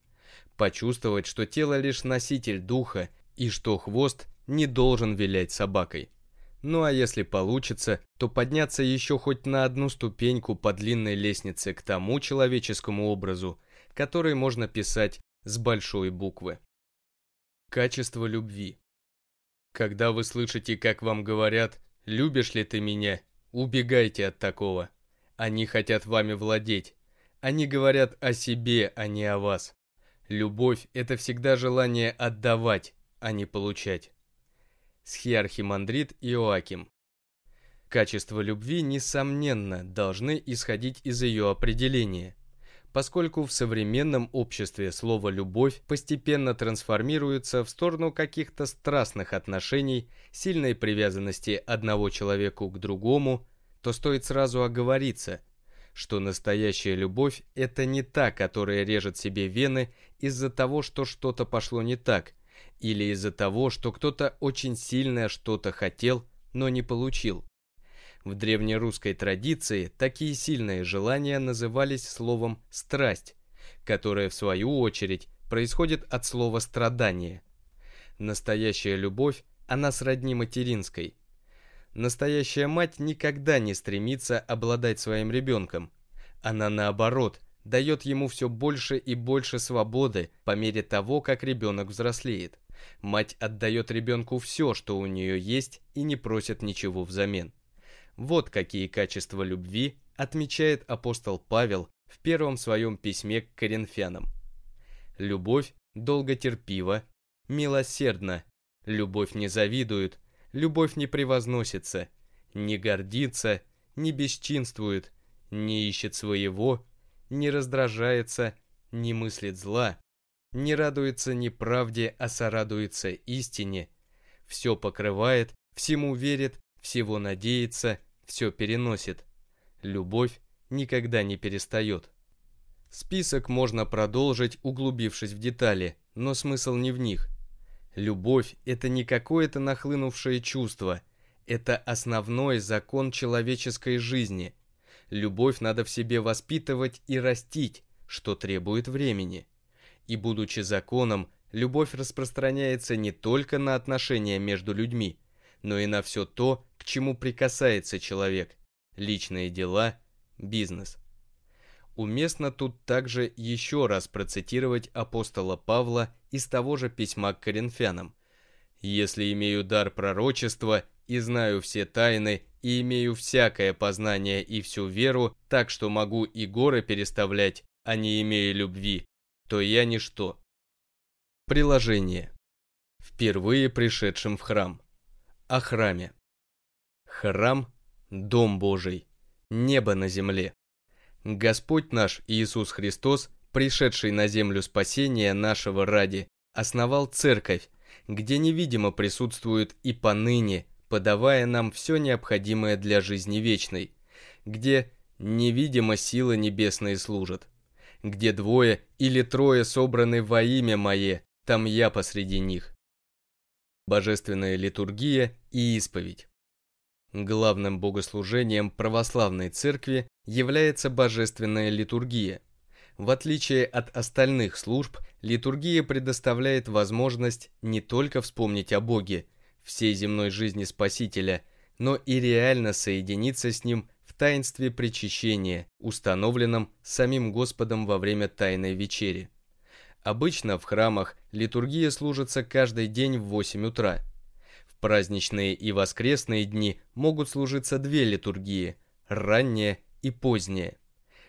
Почувствовать, что тело лишь носитель духа и что хвост не должен вилять собакой. Ну а если получится, то подняться еще хоть на одну ступеньку по длинной лестнице к тому человеческому образу, который можно писать с большой буквы. Качество любви. Когда вы слышите, как вам говорят «любишь ли ты меня?», убегайте от такого. Они хотят вами владеть. Они говорят о себе, а не о вас. Любовь – это всегда желание отдавать, а не получать. Схиархимандрит Иоаким. Качество любви, несомненно, должны исходить из ее определения, поскольку в современном обществе слово «любовь» постепенно трансформируется в сторону каких-то страстных отношений, сильной привязанности одного человека к другому, то стоит сразу оговориться, что настоящая любовь – это не та, которая режет себе вены из-за того, что что-то пошло не так, или из-за того, что кто-то очень сильно что-то хотел, но не получил. В древнерусской традиции такие сильные желания назывались словом «страсть», которое в свою очередь происходит от слова «страдание». Настоящая любовь, она сродни материнской. Настоящая мать никогда не стремится обладать своим ребенком. Она наоборот дает ему все больше и больше свободы по мере того, как ребенок взрослеет. Мать отдает ребенку все, что у нее есть, и не просит ничего взамен. Вот какие качества любви отмечает апостол Павел в первом своем письме к коринфянам. Любовь долготерпива, милосердна, любовь не завидует, любовь не превозносится, не гордится, не бесчинствует, не ищет своего, не раздражается, не мыслит зла, не радуется неправде, а сорадуется истине, все покрывает, всему верит, всего надеется, все переносит. Любовь никогда не перестает. Список можно продолжить, углубившись в детали, но смысл не в них. Любовь – это не какое-то нахлынувшее чувство, это основной закон человеческой жизни. Любовь надо в себе воспитывать и растить, что требует времени. И будучи законом, любовь распространяется не только на отношения между людьми, но и на все то, чему прикасается человек, личные дела, бизнес. Уместно тут также еще раз процитировать апостола Павла из того же письма к коринфянам. «Если имею дар пророчества и знаю все тайны, и имею всякое познание и всю веру, так что могу и горы переставлять, а не имея любви, то я ничто. Приложение. Впервые пришедшим в храм. О храме. Храм – Дом Божий, небо на земле. Господь наш Иисус Христос, пришедший на землю спасения нашего ради, основал церковь, где невидимо присутствует и поныне, подавая нам все необходимое для жизни вечной, где невидимо силы небесные служат где двое или трое собраны во имя Мое, там я посреди них. Божественная литургия и исповедь. Главным богослужением православной церкви является божественная литургия. В отличие от остальных служб, литургия предоставляет возможность не только вспомнить о Боге, всей земной жизни Спасителя, но и реально соединиться с Ним таинстве причащения, установленном самим Господом во время Тайной Вечери. Обычно в храмах литургия служится каждый день в 8 утра. Праздничные и воскресные дни могут служиться две литургии – ранняя и поздняя.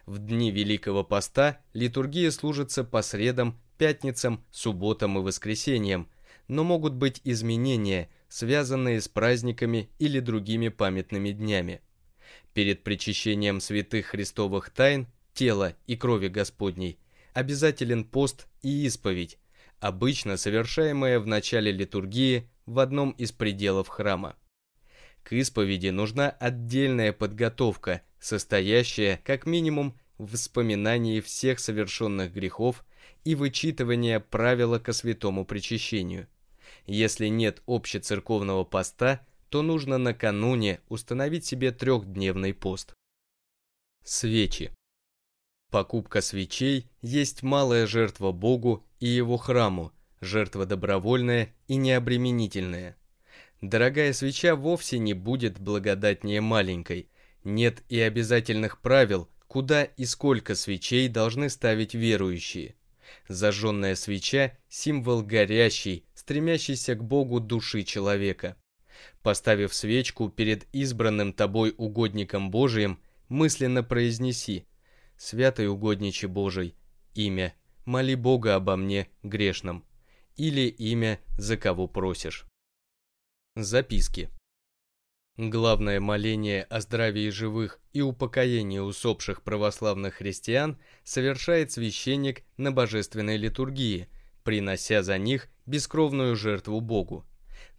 В дни Великого Поста литургия служится по средам, пятницам, субботам и воскресеньям, но могут быть изменения, связанные с праздниками или другими памятными днями. Перед причащением святых христовых тайн, тела и крови Господней, обязателен пост и исповедь, обычно совершаемая в начале литургии в одном из пределов храма. К исповеди нужна отдельная подготовка, состоящая как минимум в вспоминании всех совершенных грехов и вычитывания правила ко святому причащению. Если нет общецерковного поста, то нужно накануне установить себе трехдневный пост. Свечи. Покупка свечей есть малая жертва Богу и его храму, жертва добровольная и необременительная. Дорогая свеча вовсе не будет благодатнее маленькой. Нет и обязательных правил, куда и сколько свечей должны ставить верующие. Зажженная свеча – символ горящей, стремящейся к Богу души человека. Поставив свечку перед избранным тобой угодником Божиим, мысленно произнеси «Святый угодниче Божий, имя, моли Бога обо мне, грешном» или имя, за кого просишь. Записки. Главное моление о здравии живых и упокоении усопших православных христиан совершает священник на божественной литургии, принося за них бескровную жертву Богу.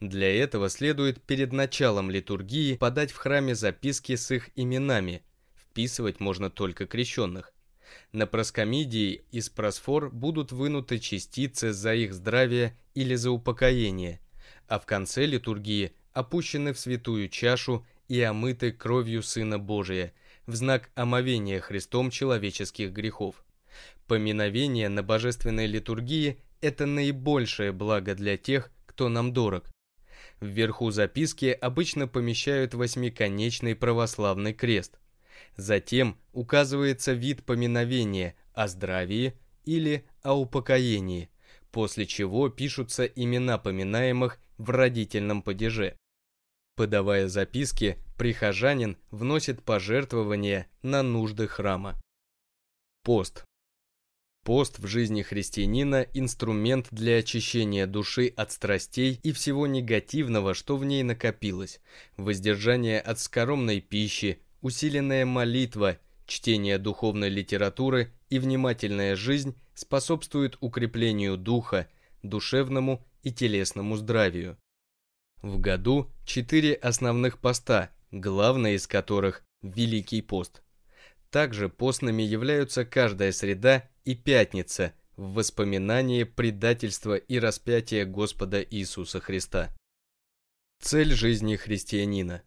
Для этого следует перед началом литургии подать в храме записки с их именами, вписывать можно только крещенных. На проскомидии из просфор будут вынуты частицы за их здравие или за упокоение, а в конце литургии опущены в святую чашу и омыты кровью Сына Божия в знак омовения Христом человеческих грехов. Поминовение на божественной литургии – это наибольшее благо для тех, кто нам дорог. Вверху записки обычно помещают восьмиконечный православный крест – Затем указывается вид поминовения о здравии или о упокоении, после чего пишутся имена поминаемых в родительном падеже. Подавая записки, прихожанин вносит пожертвования на нужды храма. Пост. Пост в жизни христианина – инструмент для очищения души от страстей и всего негативного, что в ней накопилось, воздержание от скоромной пищи, усиленная молитва, чтение духовной литературы и внимательная жизнь способствуют укреплению духа, душевному и телесному здравию. В году четыре основных поста, главный из которых – Великий пост. Также постными являются каждая среда и пятница в воспоминании предательства и распятия Господа Иисуса Христа. Цель жизни христианина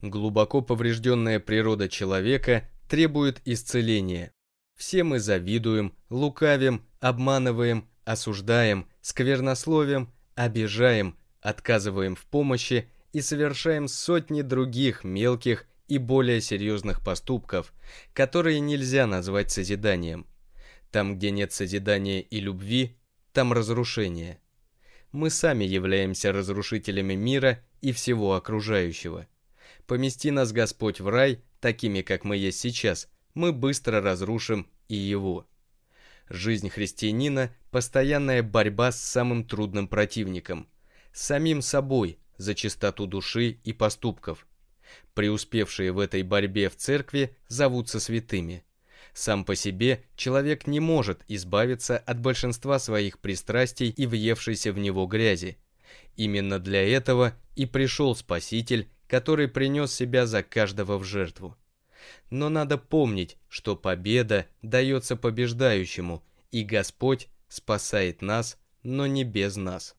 Глубоко поврежденная природа человека требует исцеления. Все мы завидуем, лукавим, обманываем, осуждаем, сквернословим, обижаем, отказываем в помощи и совершаем сотни других мелких и более серьезных поступков, которые нельзя назвать созиданием. Там, где нет созидания и любви, там разрушение. Мы сами являемся разрушителями мира и всего окружающего. Помести нас Господь в рай, такими, как мы есть сейчас, мы быстро разрушим и его. Жизнь христианина – постоянная борьба с самым трудным противником – самим собой за чистоту души и поступков. Преуспевшие в этой борьбе в церкви зовутся святыми. Сам по себе человек не может избавиться от большинства своих пристрастий и въевшейся в него грязи. Именно для этого и пришел Спаситель который принес себя за каждого в жертву. Но надо помнить, что победа дается побеждающему, и Господь спасает нас, но не без нас.